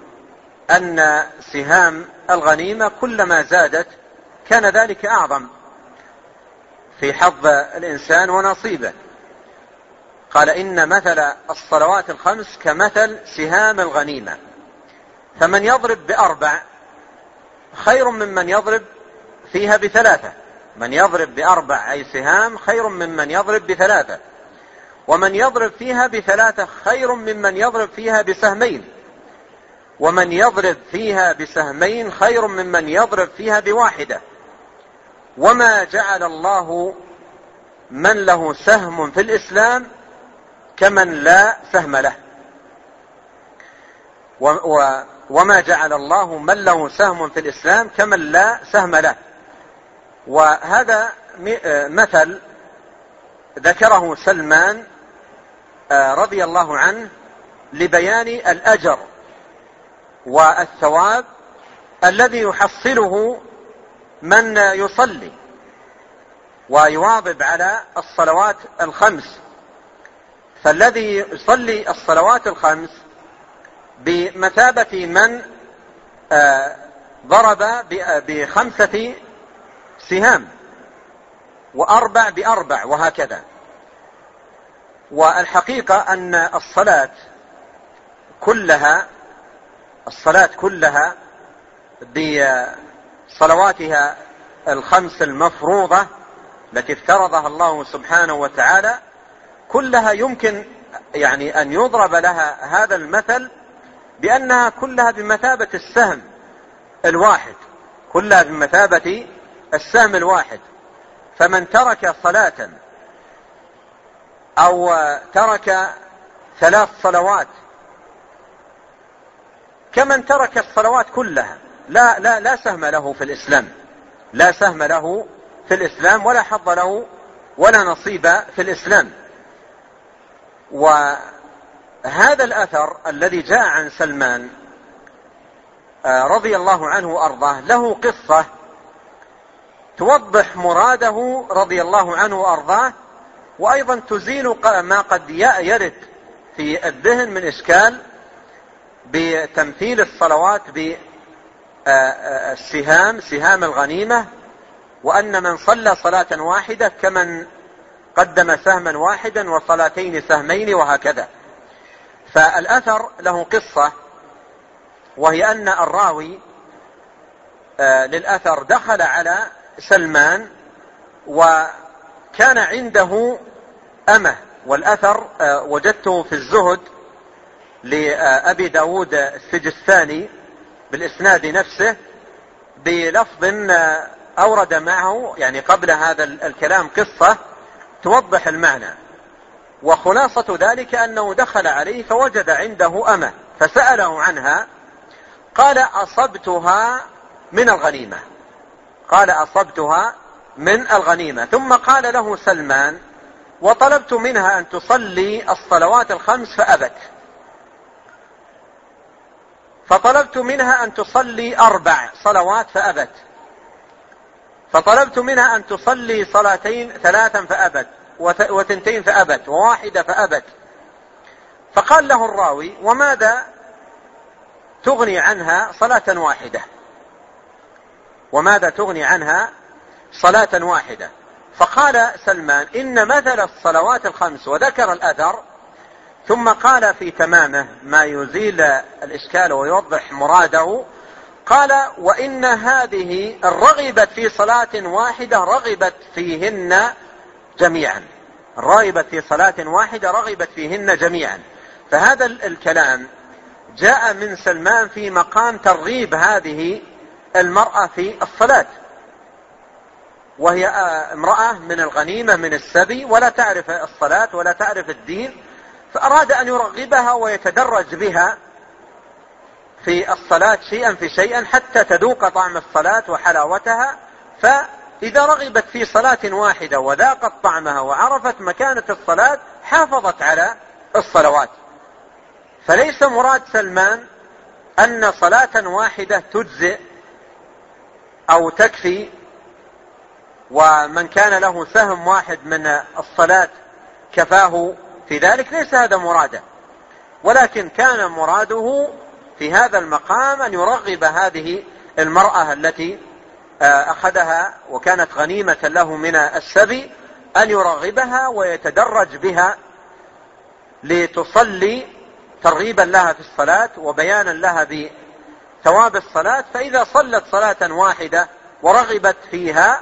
[SPEAKER 2] أن سهام الغنيمة كلما زادت كان ذلك أعظم في حظ الإنسان ونصيبه. قال إن مثل الصلوات الخمس كمثل سهام الغنيمة. فمن يضرب بأربع خير ممن يضرب فيها بثلاثة. من يضرب بأربع أي سهام خير ممن يضرب بثلاثة. ومن يضرب فيها بثلاثة خير ممن يضرب فيها بسهمين. ومن يضرب فيها بسهمين خير ممن يضرب فيها بواحدة. وما جعل الله من له سهم في الإسلام كمن لا سهم له. وما جعل الله من له سهم في الإسلام كمن لا سهم له. وهذا مثل ذكره سلمان آه، رضي الله عنه لبيان الأجر والثواب الذي يحصله من يصلي ويواظب على الصلوات الخمس. فالذي يصلي الصلوات الخمس بمثابة من آه، ضرب بخمسة سهام وأربع بأربع وهكذا. والحقيقة أن الصلاة كلها الصلاة كلها بصلواتها الخمس المفروضة التي افترضها الله سبحانه وتعالى كلها يمكن يعني أن يضرب لها هذا المثل بأنها كلها بمثابة السهم الواحد. كلها بمثابة السهم الواحد. فمن ترك صلاة أو ترك ثلاث صلوات كمن ترك الصلوات كلها لا لا لا سهم له في الإسلام. لا سهم له في الإسلام ولا حظ له ولا نصيب في الإسلام. وهذا الأثر الذي جاء عن سلمان آه، رضي الله عنه وأرضاه له قصة توضح مراده رضي الله عنه وأرضاه وأيضا تزيل ما قد يرد في الذهن من إشكال بتمثيل الصلوات بالسهام سهام الغنيمة وأن من صلى صلاة واحدة كمن قدم سهما واحدا وصلاتين سهمين وهكذا. فالأثر له قصة وهي أن الراوي آه، للأثر دخل على سلمان وكان عنده أمة والأثر آه، وجدته في الزهد لأبي داود السجستاني بالإسناد نفسه بلفظ آه، أورد معه يعني قبل هذا الكلام قصة توضح المعنى. وخلاصة ذلك أنه دخل عليه فوجد عنده أمة فسأله عنها قال أصبتها من الغنيمة. قال أصبتها من الغنيمة. ثم قال له سلمان وطلبت منها أن تصلي الصلوات الخمس فأبت. فطلبت منها أن تصلي أربع صلوات فأبت. فطلبت منها أن تصلي صلاتين ثلاثا فأبت. وثنتين فأبت وواحدة فأبت. فقال له الراوي وماذا تغني عنها صلاة واحدة؟ وماذا تغني عنها صلاة واحدة؟ فقال سلمان إن مثل الصلوات الخمس وذكر الأثر ثم قال في تمامه ما يزيل الإشكال ويوضح مراده قال وإن هذه رغبت في صلاة واحدة رغبت فيهن جميعا. رغبت في صلاة واحدة رغبت فيهن جميعا. فهذا الكلام جاء من سلمان في مقام ترغيب هذه المرأة في الصلاة. وهي امرأة من الغنيمة من السبي ولا تعرف الصلاة ولا تعرف الدين فأراد أن يرغبها ويتدرج بها في الصلاة شيئا في شيئا حتى تذوق طعم الصلاة وحلاوتها فإذا رغبت في صلاة واحدة وذاقت طعمها وعرفت مكانة الصلاة حافظت على الصلوات. فليس مراد سلمان أن صلاة واحدة تجزئ أو تكفي ومن كان له سهم واحد من الصلاة كفاه في ذلك ليس هذا مراده. ولكن كان مراده في هذا المقام أن يرغب هذه المرأة التي آه، أخذها وكانت غنيمة له من السبي أن يرغبها ويتدرج بها لتصلي ترغيبا لها في الصلاة وبيانا لها بثواب الصلاة. فإذا صلت صلاة واحدة ورغبت فيها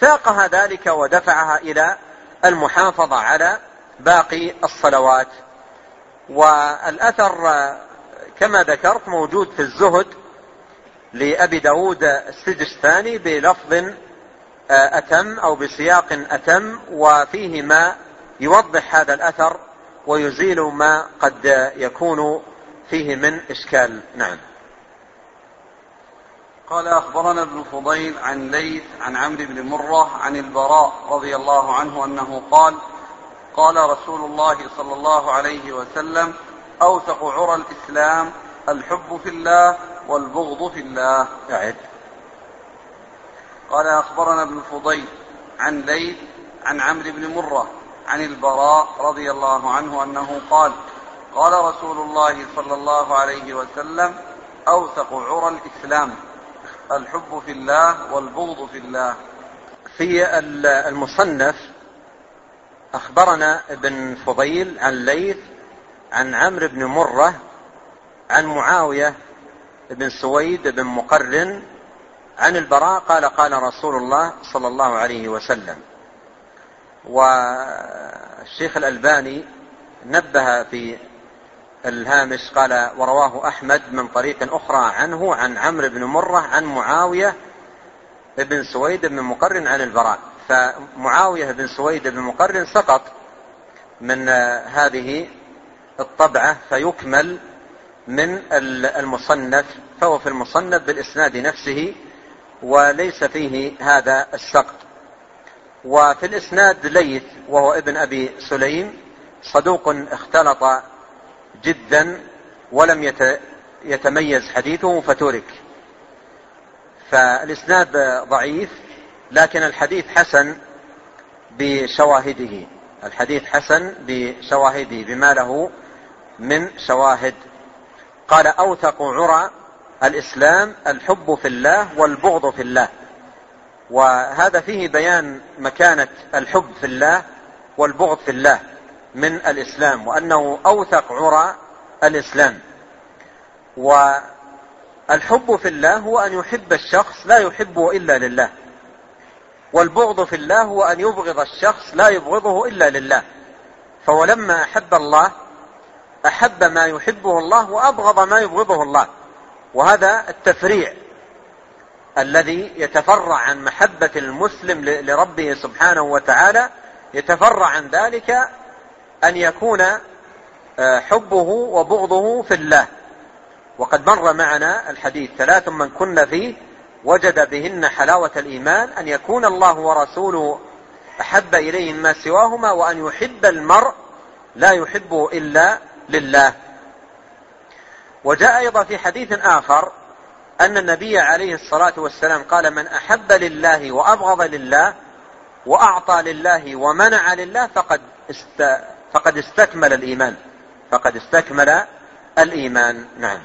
[SPEAKER 2] ساقها ذلك ودفعها إلى المحافظة على باقي الصلوات. والأثر كما ذكرت موجود في الزهد لأبي داود السجستاني بلفظ آه، أتم أو بسياق أتم وفيه ما يوضح هذا الأثر ويزيل ما قد يكون فيه من إشكال. نعم.
[SPEAKER 1] قال أخبرنا ابن فضيل عن ليث عن عمرو بن مرة عن البراء رضي الله عنه أنه قال قال رسول الله صلى الله عليه وسلم أوثق عرى الإسلام الحب في الله والبغض في الله.
[SPEAKER 2] أعد.
[SPEAKER 1] قال أخبرنا ابن فضيل عن ليث عن عمرو بن مرة عن البراء رضي الله عنه أنه قال قال رسول الله صلى الله عليه وسلم أوثق عرى الإسلام الحب في الله والبغض في الله.
[SPEAKER 2] في المصنف أخبرنا ابن فضيل عن ليث عن عمرو بن مرة عن معاوية بن سويد بن مقرن عن البراء قال قال رسول الله صلى الله عليه وسلم. والشيخ الألباني نبه في الهامش قال ورواه أحمد من طريق أخرى عنه عن عمرو بن مرة عن معاوية بن سويد بن مقرن عن البراء. فمعاوية بن سويد بن مقرن سقط من هذه الطبعة فيكمل من المصنف فهو في المصنف بالإسناد نفسه وليس فيه هذا السقط. وفي الإسناد ليث وهو ابن أبي سليم صدوق اختلط جدا ولم يتميز حديثه فترك. فالإسناد ضعيف لكن الحديث حسن بشواهده. الحديث حسن بشواهده بما له من شواهد قال أوثق عرى الإسلام الحب في الله والبغض في الله. وهذا فيه بيان مكانة الحب في الله والبغض في الله من الإسلام وأنه أوثق عرى الإسلام. والحب في الله هو أن يحب الشخص لا يحبه إلا لله. والبغض في الله هو أن يبغض الشخص لا يبغضه إلا لله. فولما أحب الله أحب ما يحبه الله وأبغض ما يبغضه الله. وهذا التفريع الذي يتفرع عن محبة المسلم لربه سبحانه وتعالى يتفرع عن ذلك أن يكون آه، حبه وبغضه في الله. وقد مر معنا الحديث ثلاث من كن فيه وجد بهن حلاوة الإيمان أن يكون الله ورسوله أحب إليه ما سواهما وأن يحب المرء لا يحبه إلا لله. وجاء أيضا في حديث آخر أن النبي عليه الصلاة والسلام قال من أحب لله وأبغض لله وأعطى لله ومنع لله فقد است فقد استكمل الإيمان. فقد استكمل الإيمان. نعم.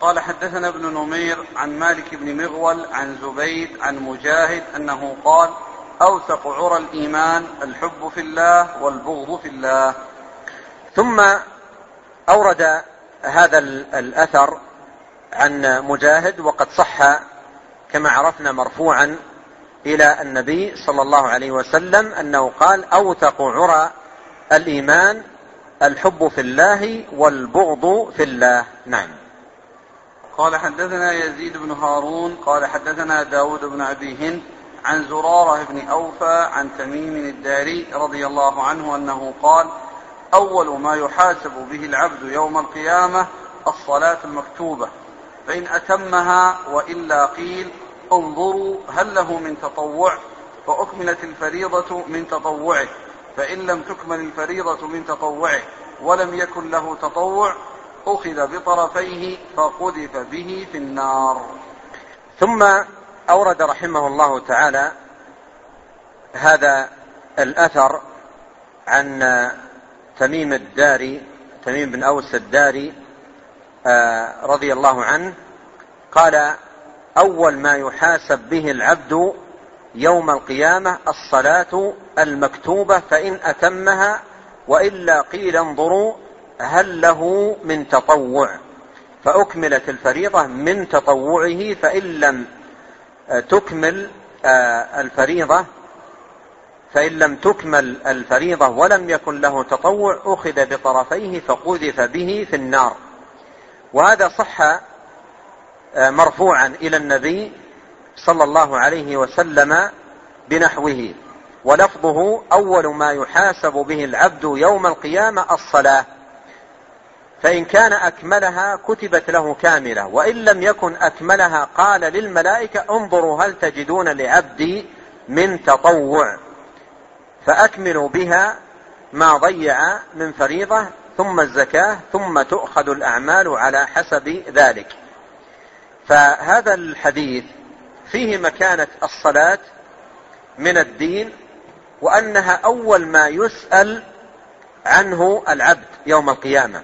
[SPEAKER 1] قال حدثنا ابن نمير عن مالك بن مغول عن زبيد عن مجاهد أنه قال أوثق عرى الإيمان الحب في الله والبغض في الله.
[SPEAKER 2] ثم أورد هذا الأثر عن مجاهد وقد صح كما عرفنا مرفوعا إلى النبي صلى الله عليه وسلم أنه قال أوثق عرى الإيمان الحب في الله والبغض في الله. نعم.
[SPEAKER 1] قال حدثنا يزيد بن هارون قال حدثنا داود بن أبي هند عن زرارة بن أوفى عن تميم الداري رضي الله عنه أنه قال أول ما يحاسب به العبد يوم القيامة الصلاة المكتوبة. فإن أتمها وإلا قيل انظروا هل له من تطوع فأكملت الفريضة من تطوعه. فإن لم تكمل الفريضة من تطوعه ولم يكن له تطوع أخذ بطرفيه فقذف به في النار.
[SPEAKER 2] ثم أورد رحمه الله تعالى هذا الأثر عن تميم الداري تميم بن أوس الداري آه، رضي الله عنه قال أول ما يحاسب به العبد يوم القيامة الصلاة المكتوبة فإن أتمها وإلا قيل انظروا هل له من تطوع. فأكملت الفريضة من تطوعه فإن لم تكمل آه، الفريضة فإن لم تكمل الفريضة ولم يكن له تطوع أخذ بطرفيه فقذف به في النار. وهذا صح آه، مرفوعا إلى النبي صلى الله عليه وسلم بنحوه. ولفظه أول ما يحاسب به العبد يوم القيامة الصلاة. فإن كان أكملها كتبت له كاملة وإن لم يكن أكملها قال للملائكة انظروا هل تجدون لعبدي من تطوع. فأكملوا بها ما ضيع من فريضة ثم الزكاة ثم تؤخذ الأعمال على حسب ذلك. فهذا الحديث فيه مكانة الصلاة من الدين وأنها أول ما يسأل عنه العبد يوم القيامة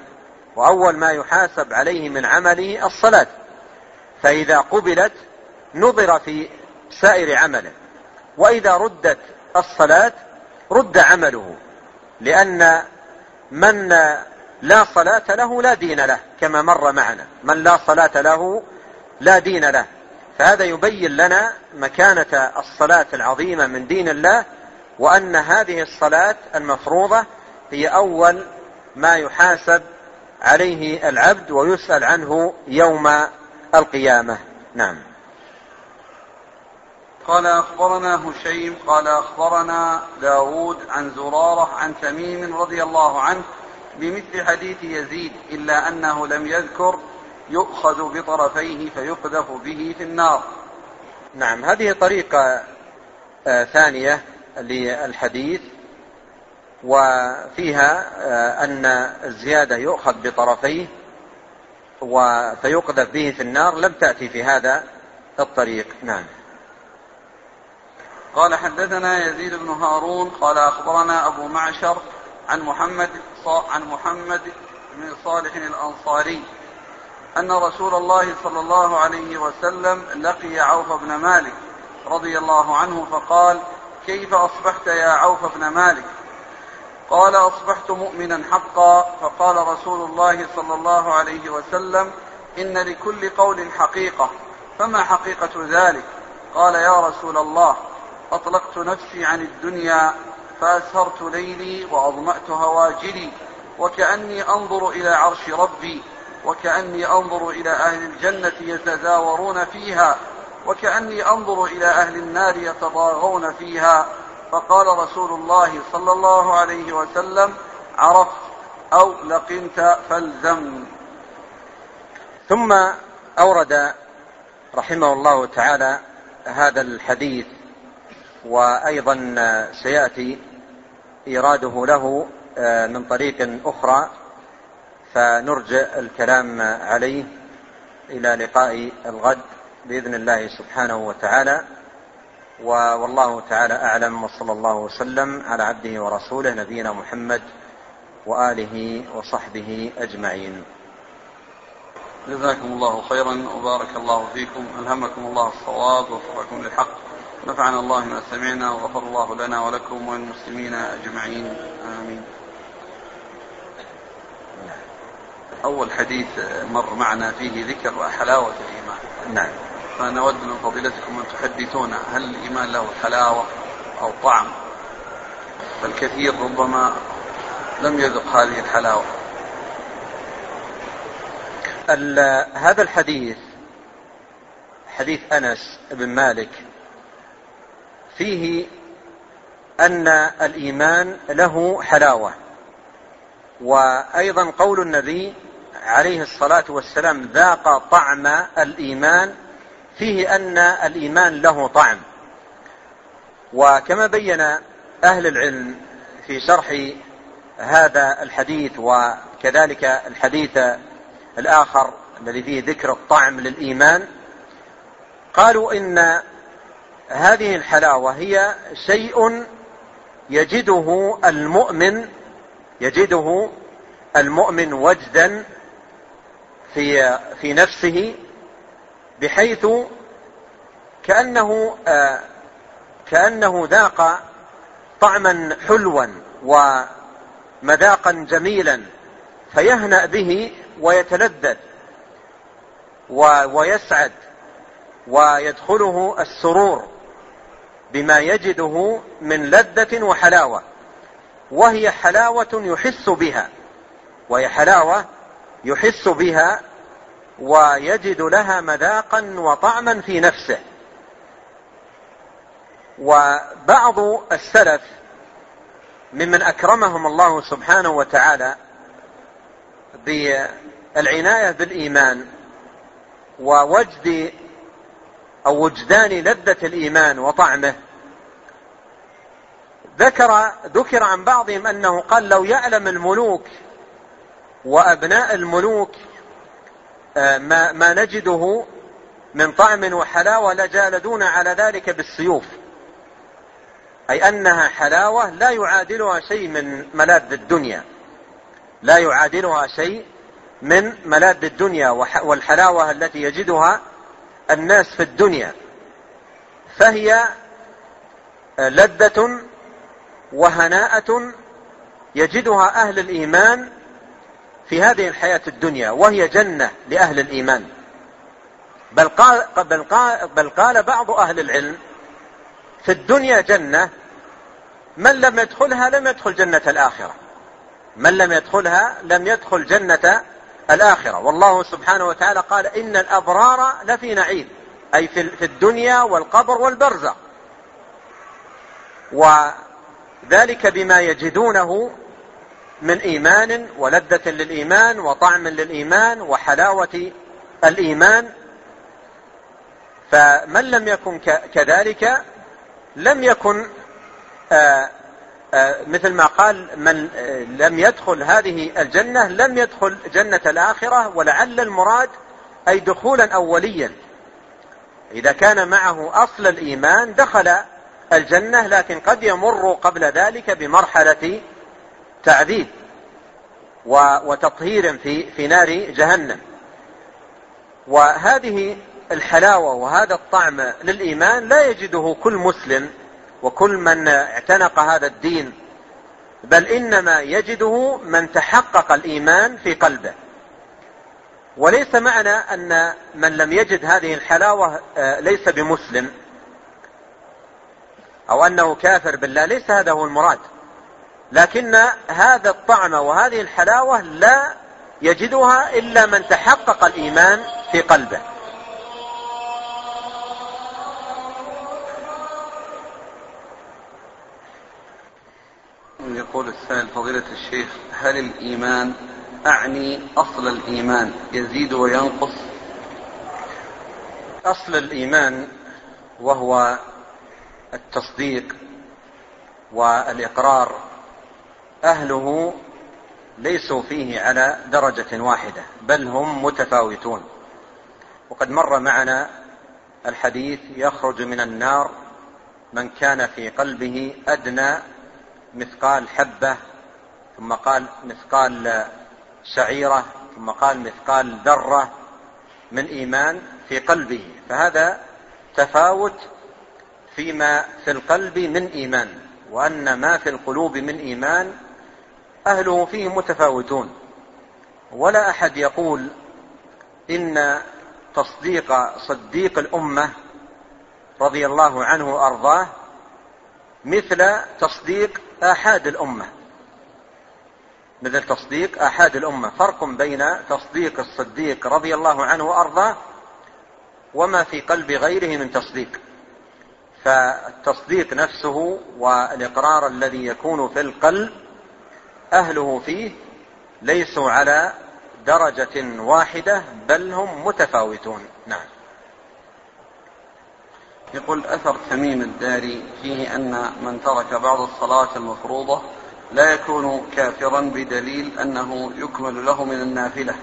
[SPEAKER 2] وأول ما يحاسب عليه من عمله الصلاة. فإذا قبلت نظر في سائر عمله وإذا ردت الصلاة رد عمله لأن من لا صلاة له لا دين له كما مر معنا. من لا صلاة له لا دين له. فهذا يبين لنا مكانة الصلاة العظيمة من دين الله وأن هذه الصلاة المفروضة هي أول ما يحاسب عليه العبد ويسأل عنه يوم القيامة. نعم.
[SPEAKER 1] قال أخبرنا هشيم قال أخبرنا داود عن زرارة عن تميم رضي الله عنه بمثل حديث يزيد إلا أنه لم يذكر يؤخذ بطرفيه فيقذف به في النار.
[SPEAKER 2] نعم هذه طريقة آه، ثانية للحديث وفيها آه، أن الزيادة يؤخذ بطرفيه فيقذف به في النار. لم تأتي في هذا الطريق. نعم.
[SPEAKER 1] قال حدثنا يزيد بن هارون قال أخبرنا أبو معشر عن محمد عن محمد بن صالح الأنصاري أن رسول الله صلى الله عليه وسلم لقي عوف بن مالك رضي الله عنه فقال كيف أصبحت يا عوف بن مالك؟ قال أصبحت مؤمنا حقا. فقال رسول الله صلى الله عليه وسلم إن لكل قول حقيقة فما حقيقة ذلك؟ قال يا رسول الله أطلقت نفسي عن الدنيا فأسهرت ليلي وأظمأت هواجري وكأني أنظر إلى عرش ربي وكأني أنظر إلى أهل الجنة يتزاورون فيها وكأني أنظر إلى أهل النار يتضاغون فيها فقال رسول الله صلى الله عليه وسلم عرفت أو لقنت فالزم.
[SPEAKER 2] ثم أورد رحمه الله تعالى هذا الحديث وأيضا سيأتي إيراده له آه، من طريق أخرى فنرجع الكلام عليه إلى لقاء الغد بإذن الله سبحانه وتعالى. والله تعالى أعلم وصلى الله وسلم على عبده ورسوله نبينا محمد وآله وصحبه أجمعين.
[SPEAKER 1] جزاكم الله خيرا وبارك الله فيكم. ألهمكم الله الصواب ووفقكم للحق. نفعنا الله ما سمعنا وغفر الله لنا ولكم وللمسلمين أجمعين. آمين. أول حديث مر معنا فيه ذكر حلاوة الإيمان.
[SPEAKER 2] نعم.
[SPEAKER 1] فنود من فضيلتكم أن تحدثونا هل الإيمان له حلاوة أو طعم؟ فالكثير ربما لم يذق هذه الحلاوة.
[SPEAKER 2] هذا الحديث حديث أنس بن مالك فيه أن الإيمان له حلاوة. وأيضا قول النبي عليه الصلاة والسلام ذاق طعم الإيمان فيه أن الإيمان له طعم. وكما بين أهل العلم في شرح هذا الحديث وكذلك الحديث الآخر الذي فيه ذكر الطعم للإيمان قالوا إن هذه الحلاوة هي شيء يجده المؤمن يجده المؤمن وجدا في في نفسه بحيث كأنه آه كأنه ذاق طعما حلوا ومذاقا جميلا فيهنأ به ويتلذذ ويسعد ويدخله السرور. بما يجده من لذة وحلاوة وهي حلاوة يحس بها وهي حلاوة يحس بها ويجد لها مذاقا وطعما في نفسه. وبعض السلف ممن أكرمهم الله سبحانه وتعالى بالعناية بالإيمان ووجد أو وجدان لذة الإيمان وطعمه. ذكر ذكر عن بعضهم أنه قال لو يعلم الملوك وأبناء الملوك آه، ما, ما نجده من طعم وحلاوة لجالدون على ذلك بالسيوف. أي أنها حلاوة لا يعادلها شيء من ملاذ الدنيا. لا يعادلها شيء من ملاذ الدنيا والحلاوة التي يجدها الناس في الدنيا فهي لذة وهناءة يجدها أهل الإيمان في هذه الحياة الدنيا وهي جنة لأهل الإيمان. بل قال, بل قال, بل قال بعض أهل العلم في الدنيا جنة من لم يدخلها لم يدخل جنة الآخرة. من لم يدخلها لم يدخل جنة الآخرة. والله سبحانه وتعالى قال إن الأبرار لفي نعيم. أي في الدنيا والقبر والبرزة وذلك بما يجدونه من إيمان ولذة للإيمان وطعم للإيمان وحلاوة الإيمان. فمن لم يكن كذلك لم يكن آه، مثل ما قال من آه، لم يدخل هذه الجنة لم يدخل جنة الآخرة ولعل المراد أي دخولا أوليا. إذا كان معه أصل الإيمان دخل الجنة لكن قد يمر قبل ذلك بمرحلة تعذيب وتطهير في في نار جهنم. وهذه الحلاوة وهذا الطعم للإيمان لا يجده كل مسلم وكل من اعتنق هذا الدين بل إنما يجده من تحقق الإيمان في قلبه. وليس معنى أن من لم يجد هذه الحلاوة آه، ليس بمسلم أو أنه كافر بالله ليس هذا هو المراد. لكن هذا الطعم وهذه الحلاوة لا يجدها إلا من تحقق الإيمان في قلبه.
[SPEAKER 1] يقول السائل فضيلة الشيخ هل الإيمان أعني أصل الإيمان يزيد وينقص؟
[SPEAKER 2] أصل الإيمان وهو التصديق والإقرار أهله ليسوا فيه على درجة واحدة بل هم متفاوتون. وقد مر معنا الحديث يخرج من النار من كان في قلبه أدنى مثقال حبة ثم قال مثقال شعيرة ثم قال مثقال ذرة من إيمان في قلبه. فهذا تفاوت فيما في القلب من إيمان وأن ما في القلوب من إيمان أهله فيه متفاوتون. ولا أحد يقول إن تصديق صديق الأمة رضي الله عنه وأرضاه مثل تصديق آحاد الأمة. مثل تصديق آحاد الأمة. فرق بين تصديق الصديق رضي الله عنه وأرضاه وما في قلب غيره من تصديق. فالتصديق نفسه والإقرار الذي يكون في القلب أهله فيه ليسوا على درجة واحدة بل هم متفاوتون. نعم.
[SPEAKER 1] يقول أثر تميم الداري فيه أن من ترك بعض الصلاة المفروضة لا يكون كافرا بدليل أنه يكمل له من النافلة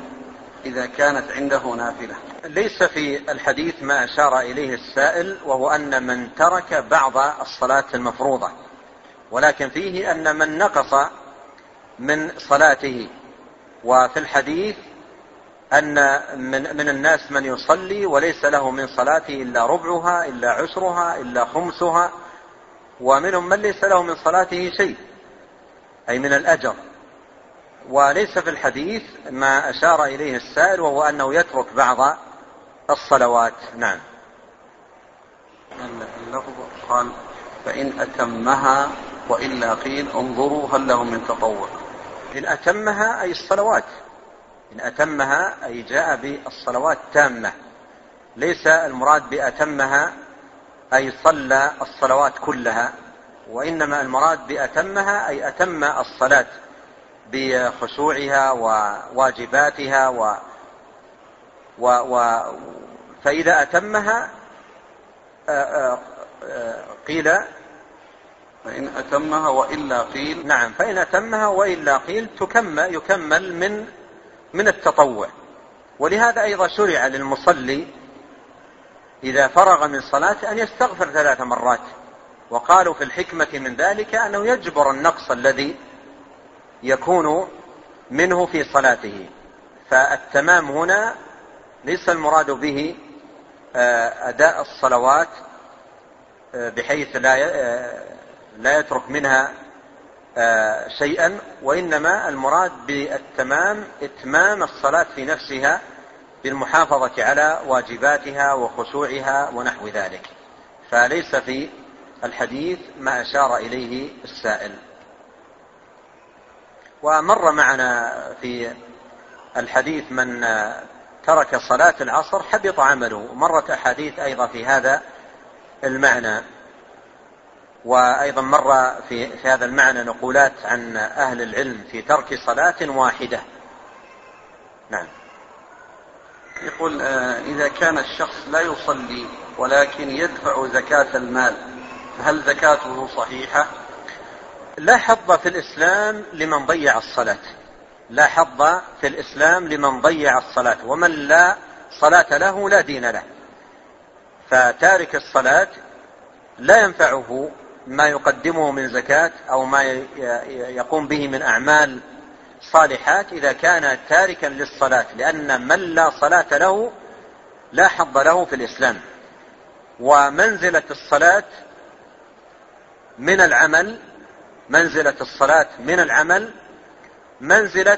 [SPEAKER 1] إذا كانت عنده نافلة.
[SPEAKER 2] ليس في الحديث ما أشار إليه السائل وهو أن من ترك بعض الصلاة المفروضة ولكن فيه أن من نقص من صلاته. وفي الحديث أن من, من الناس من يصلي وليس له من صلاته إلا ربعها إلا عشرها إلا خمسها ومنهم من ليس له من صلاته شيء أي من الأجر. وليس في الحديث ما أشار إليه السائل وهو أنه يترك بعض الصلوات. نعم.
[SPEAKER 1] اللفظ قال فإن أتمها وإلا قيل انظروا هل لهم من تطوع.
[SPEAKER 2] إن أتمها أي الصلوات. إن أتمها أي جاء بالصلوات تامة ليس المراد بأتمها أي صلى الصلوات كلها وإنما المراد بأتمها أي أتم الصلاة بخشوعها وواجباتها و, و, و فإذا أتمها قيل
[SPEAKER 1] فإن أتمها وإلا قيل
[SPEAKER 2] نعم فإن أتمها وإلا قيل تكمل يكمل من من التطوع. ولهذا أيضا شرع للمصلي إذا فرغ من صلاته أن يستغفر ثلاث مرات. وقالوا في الحكمة من ذلك أنه يجبر النقص الذي يكون منه في صلاته. فالتمام هنا ليس المراد به آه، أداء الصلوات آه، بحيث لا آه، لا يترك منها شيئا وإنما المراد بالتمام إتمام الصلاة في نفسها بالمحافظة على واجباتها وخشوعها ونحو ذلك. فليس في الحديث ما أشار إليه السائل. ومر معنا في الحديث من ترك صلاة العصر حبط عمله مرت أحاديث أيضا في هذا المعنى. وأيضا مر في, في هذا المعنى نقولات عن أهل العلم في ترك صلاة واحدة. نعم.
[SPEAKER 1] يقول آه، إذا كان الشخص لا يصلي ولكن يدفع زكاة المال هل زكاته صحيحة؟
[SPEAKER 2] لا حظ في الإسلام لمن ضيع الصلاة. لا حظ في الإسلام لمن ضيع الصلاة. ومن لا صلاة له لا دين له. فتارك الصلاة لا ينفعه ما يقدمه من زكاة أو ما يقوم به من أعمال صالحات إذا كان تاركا للصلاة لأن من لا صلاة له لا حظ له في الإسلام. ومنزلة الصلاة من العمل منزلة الصلاة من العمل منزلة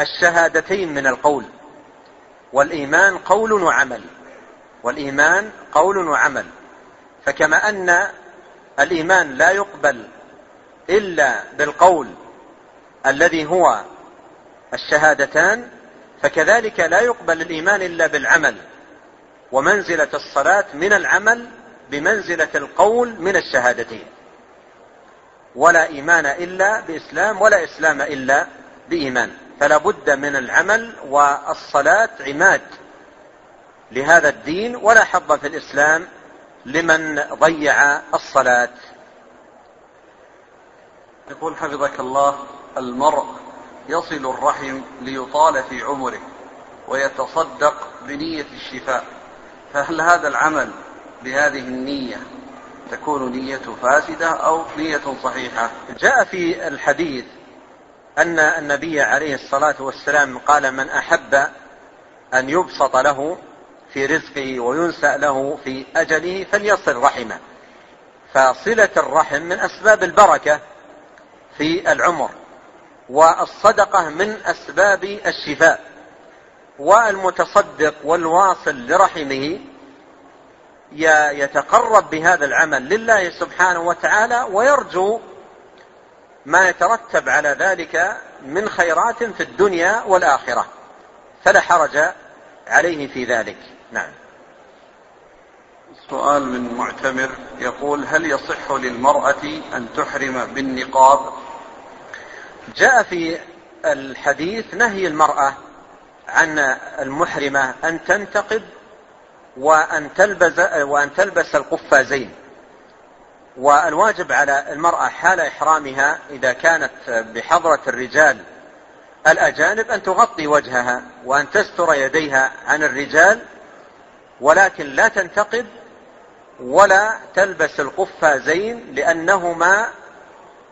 [SPEAKER 2] الشهادتين من القول. والإيمان قول وعمل. والإيمان قول وعمل. فكما أن الإيمان لا يقبل إلا بالقول الذي هو الشهادتان فكذلك لا يقبل الإيمان إلا بالعمل. ومنزلة الصلاة من العمل بمنزلة القول من الشهادتين. ولا إيمان إلا بإسلام ولا إسلام إلا بإيمان. فلا بد من العمل والصلاة عماد لهذا الدين ولا حظ في الإسلام لمن ضيع الصلاة.
[SPEAKER 1] يقول حفظك الله المرء يصل الرحم ليطال في عمره ويتصدق بنية الشفاء. فهل هذا العمل بهذه النية تكون نيته فاسدة أو نية صحيحة؟
[SPEAKER 2] جاء في الحديث أن النبي عليه الصلاة والسلام قال من أحب أن يبسط له في رزقه وينسأ له في أجله فليصل رحمه. فصلة الرحم من أسباب البركة في العمر والصدقة من أسباب الشفاء والمتصدق والواصل لرحمه يتقرب بهذا العمل لله سبحانه وتعالى ويرجو ما يترتب على ذلك من خيرات في الدنيا والآخرة. فلا حرج عليه في ذلك. نعم.
[SPEAKER 1] سؤال من معتمر يقول هل يصح للمرأة أن تحرم بالنقاب؟
[SPEAKER 2] جاء في الحديث نهي المرأة عن المحرمة أن تنتقب وأن تلبس وأن تلبس القفازين. والواجب على المرأة حال إحرامها إذا كانت بحضرة الرجال الأجانب أن تغطي وجهها وأن تستر يديها عن الرجال ولكن لا تنتقب ولا تلبس القفازين لأنهما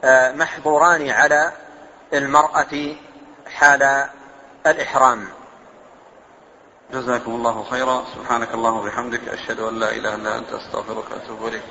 [SPEAKER 2] آه، محظوران على المرأة حال الإحرام.
[SPEAKER 1] جزاكم الله خيرا. سبحانك اللهم وبحمدك أشهد أن لا إله إلا أنت أستغفرك وأتوب إليك.